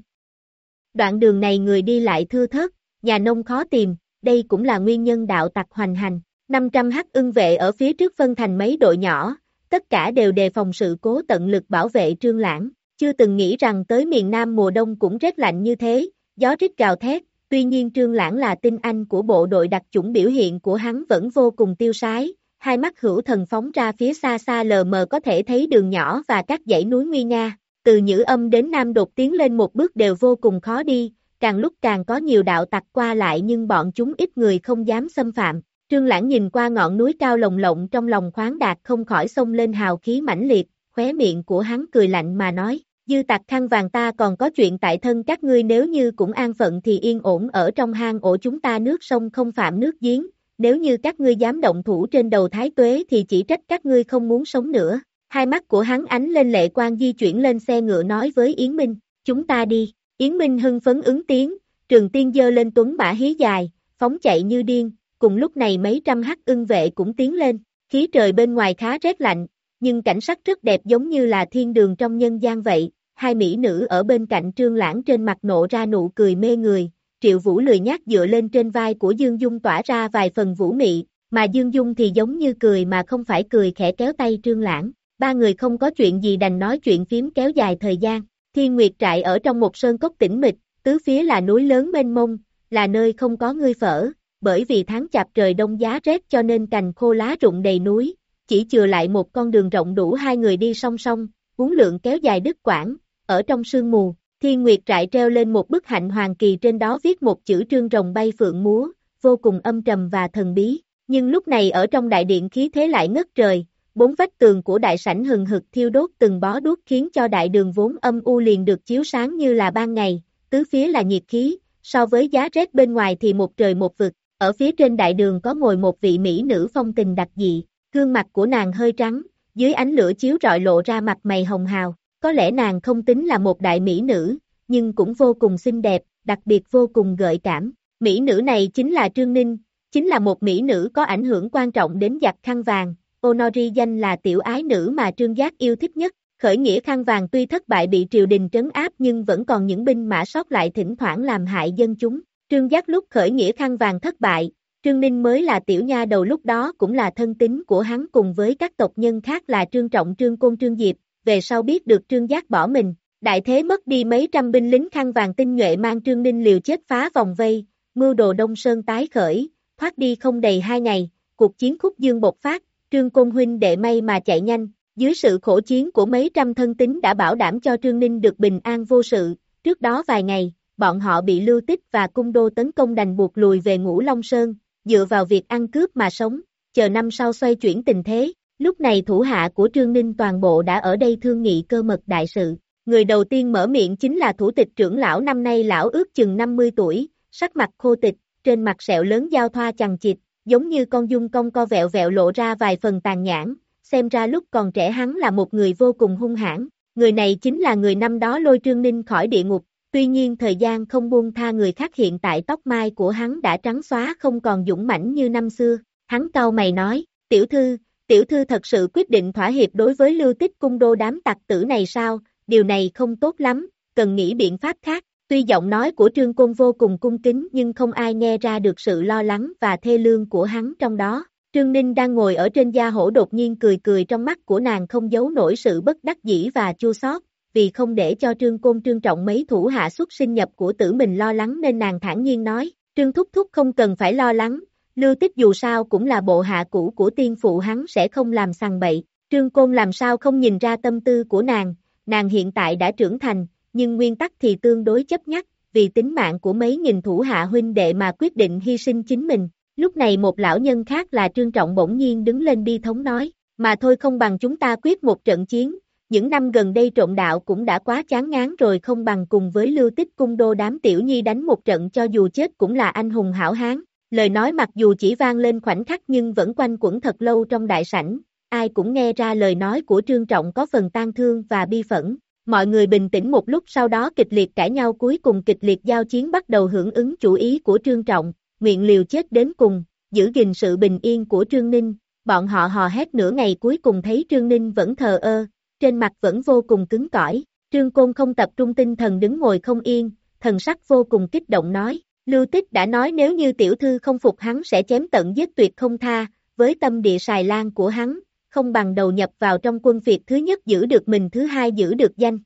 Đoạn đường này người đi lại thưa thớt, nhà nông khó tìm, đây cũng là nguyên nhân đạo tặc hoành hành. 500 hắc ưng vệ ở phía trước phân thành mấy đội nhỏ, tất cả đều đề phòng sự cố tận lực bảo vệ trương lãng, chưa từng nghĩ rằng tới miền Nam mùa đông cũng rét lạnh như thế, gió rít gào thét, tuy nhiên trương lãng là tinh anh của bộ đội đặc chủng biểu hiện của hắn vẫn vô cùng tiêu sái, hai mắt hữu thần phóng ra phía xa xa lờ mờ có thể thấy đường nhỏ và các dãy núi nguy nga, từ Nhữ âm đến Nam đột tiến lên một bước đều vô cùng khó đi, càng lúc càng có nhiều đạo tặc qua lại nhưng bọn chúng ít người không dám xâm phạm, Trương Lãng nhìn qua ngọn núi cao lồng lộng trong lòng khoáng đạt không khỏi xông lên hào khí mãnh liệt, khóe miệng của hắn cười lạnh mà nói, dư tặc khăn vàng ta còn có chuyện tại thân các ngươi nếu như cũng an phận thì yên ổn ở trong hang ổ chúng ta nước sông không phạm nước giếng, nếu như các ngươi dám động thủ trên đầu thái tuế thì chỉ trách các ngươi không muốn sống nữa. Hai mắt của hắn ánh lên lệ quan di chuyển lên xe ngựa nói với Yến Minh, chúng ta đi, Yến Minh hưng phấn ứng tiếng, trường tiên dơ lên tuấn bả hí dài, phóng chạy như điên, cùng lúc này mấy trăm hắc ưng vệ cũng tiến lên, khí trời bên ngoài khá rét lạnh, nhưng cảnh sắc rất đẹp giống như là thiên đường trong nhân gian vậy, hai mỹ nữ ở bên cạnh trương lãng trên mặt nộ ra nụ cười mê người, triệu vũ lười nhát dựa lên trên vai của Dương Dung tỏa ra vài phần vũ mị, mà Dương Dung thì giống như cười mà không phải cười khẽ kéo tay trương lãng, ba người không có chuyện gì đành nói chuyện phím kéo dài thời gian, thiên nguyệt trại ở trong một sơn cốc tĩnh mịch, tứ phía là núi lớn mênh mông, là nơi không có ngươi phở, bởi vì tháng chạp trời đông giá rét cho nên cành khô lá rụng đầy núi, chỉ chừa lại một con đường rộng đủ hai người đi song song, uốn lượng kéo dài đứt quãng, ở trong sương mù, thiên nguyệt trại treo lên một bức hạnh hoàng kỳ trên đó viết một chữ trương rồng bay phượng múa, vô cùng âm trầm và thần bí, nhưng lúc này ở trong đại điện khí thế lại ngất trời, Bốn vách tường của đại sảnh hừng hực thiêu đốt từng bó đuốc khiến cho đại đường vốn âm u liền được chiếu sáng như là ban ngày, tứ phía là nhiệt khí, so với giá rét bên ngoài thì một trời một vực, ở phía trên đại đường có ngồi một vị mỹ nữ phong tình đặc dị, gương mặt của nàng hơi trắng, dưới ánh lửa chiếu rọi lộ ra mặt mày hồng hào, có lẽ nàng không tính là một đại mỹ nữ, nhưng cũng vô cùng xinh đẹp, đặc biệt vô cùng gợi cảm. Mỹ nữ này chính là Trương Ninh, chính là một mỹ nữ có ảnh hưởng quan trọng đến giặc khăn vàng, Honori danh là tiểu ái nữ mà Trương Giác yêu thích nhất. Khởi nghĩa khăn vàng tuy thất bại bị triều đình trấn áp nhưng vẫn còn những binh mã sót lại thỉnh thoảng làm hại dân chúng. Trương Giác lúc khởi nghĩa khăn vàng thất bại, Trương Ninh mới là tiểu nha đầu lúc đó cũng là thân tín của hắn cùng với các tộc nhân khác là Trương Trọng Trương Côn Trương Diệp, về sau biết được Trương Giác bỏ mình, đại thế mất đi mấy trăm binh lính khăn vàng tinh nhuệ mang Trương Ninh liều chết phá vòng vây, mưu đồ Đông Sơn tái khởi, thoát đi không đầy hai ngày, cuộc chiến khúc dương bộc phát, Trương công Huynh đệ may mà chạy nhanh, dưới sự khổ chiến của mấy trăm thân tín đã bảo đảm cho Trương Ninh được bình an vô sự, trước đó vài ngày, bọn họ bị lưu tích và cung đô tấn công đành buộc lùi về ngũ Long Sơn, dựa vào việc ăn cướp mà sống, chờ năm sau xoay chuyển tình thế, lúc này thủ hạ của Trương Ninh toàn bộ đã ở đây thương nghị cơ mật đại sự. Người đầu tiên mở miệng chính là thủ tịch trưởng lão năm nay lão ước chừng 50 tuổi, sắc mặt khô tịch, trên mặt sẹo lớn giao thoa chằng chịt, giống như con dung công co vẹo vẹo lộ ra vài phần tàn nhãn, xem ra lúc còn trẻ hắn là một người vô cùng hung hãn, người này chính là người năm đó lôi Trương Ninh khỏi địa ngục, tuy nhiên thời gian không buông tha người khác hiện tại tóc mai của hắn đã trắng xóa không còn dũng mãnh như năm xưa, hắn cau mày nói, tiểu thư, tiểu thư thật sự quyết định thỏa hiệp đối với lưu tích cung đô đám tặc tử này sao, điều này không tốt lắm, cần nghĩ biện pháp khác, tuy giọng nói của Trương Côn vô cùng cung kính nhưng không ai nghe ra được sự lo lắng và thê lương của hắn trong đó. Trương Ninh đang ngồi ở trên gia hổ đột nhiên cười cười trong mắt của nàng không giấu nổi sự bất đắc dĩ và chua xót, vì không để cho Trương Côn trương trọng mấy thủ hạ xuất sinh nhập của tử mình lo lắng nên nàng thản nhiên nói, Trương Thúc Thúc không cần phải lo lắng, Lưu Tích dù sao cũng là bộ hạ cũ của tiên phụ hắn sẽ không làm sằng bậy, Trương Côn làm sao không nhìn ra tâm tư của nàng, nàng hiện tại đã trưởng thành, nhưng nguyên tắc thì tương đối chấp nhắc, vì tính mạng của mấy nghìn thủ hạ huynh đệ mà quyết định hy sinh chính mình. Lúc này một lão nhân khác là Trương Trọng bỗng nhiên đứng lên bi thống nói, mà thôi không bằng chúng ta quyết một trận chiến, những năm gần đây trộn đạo cũng đã quá chán ngán rồi không bằng cùng với lưu tích cung đô đám tiểu nhi đánh một trận cho dù chết cũng là anh hùng hảo hán. Lời nói mặc dù chỉ vang lên khoảnh khắc nhưng vẫn quanh quẩn thật lâu trong đại sảnh, ai cũng nghe ra lời nói của Trương Trọng có phần tan thương và bi phẫn. Mọi người bình tĩnh một lúc sau đó kịch liệt cãi nhau cuối cùng kịch liệt giao chiến bắt đầu hưởng ứng chủ ý của Trương Trọng, nguyện liều chết đến cùng, giữ gìn sự bình yên của Trương Ninh, bọn họ hò hét nửa ngày cuối cùng thấy Trương Ninh vẫn thờ ơ, trên mặt vẫn vô cùng cứng cỏi, Trương Côn không tập trung tinh thần đứng ngồi không yên, thần sắc vô cùng kích động nói, Lưu Tích đã nói nếu như tiểu thư không phục hắn sẽ chém tận giết tuyệt không tha, với tâm địa xài lan của hắn, không bằng đầu nhập vào trong quân phiệt thứ nhất giữ được mình thứ hai giữ được danh.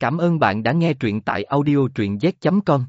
Cảm ơn bạn đã nghe truyện tại audiotruyenz.com.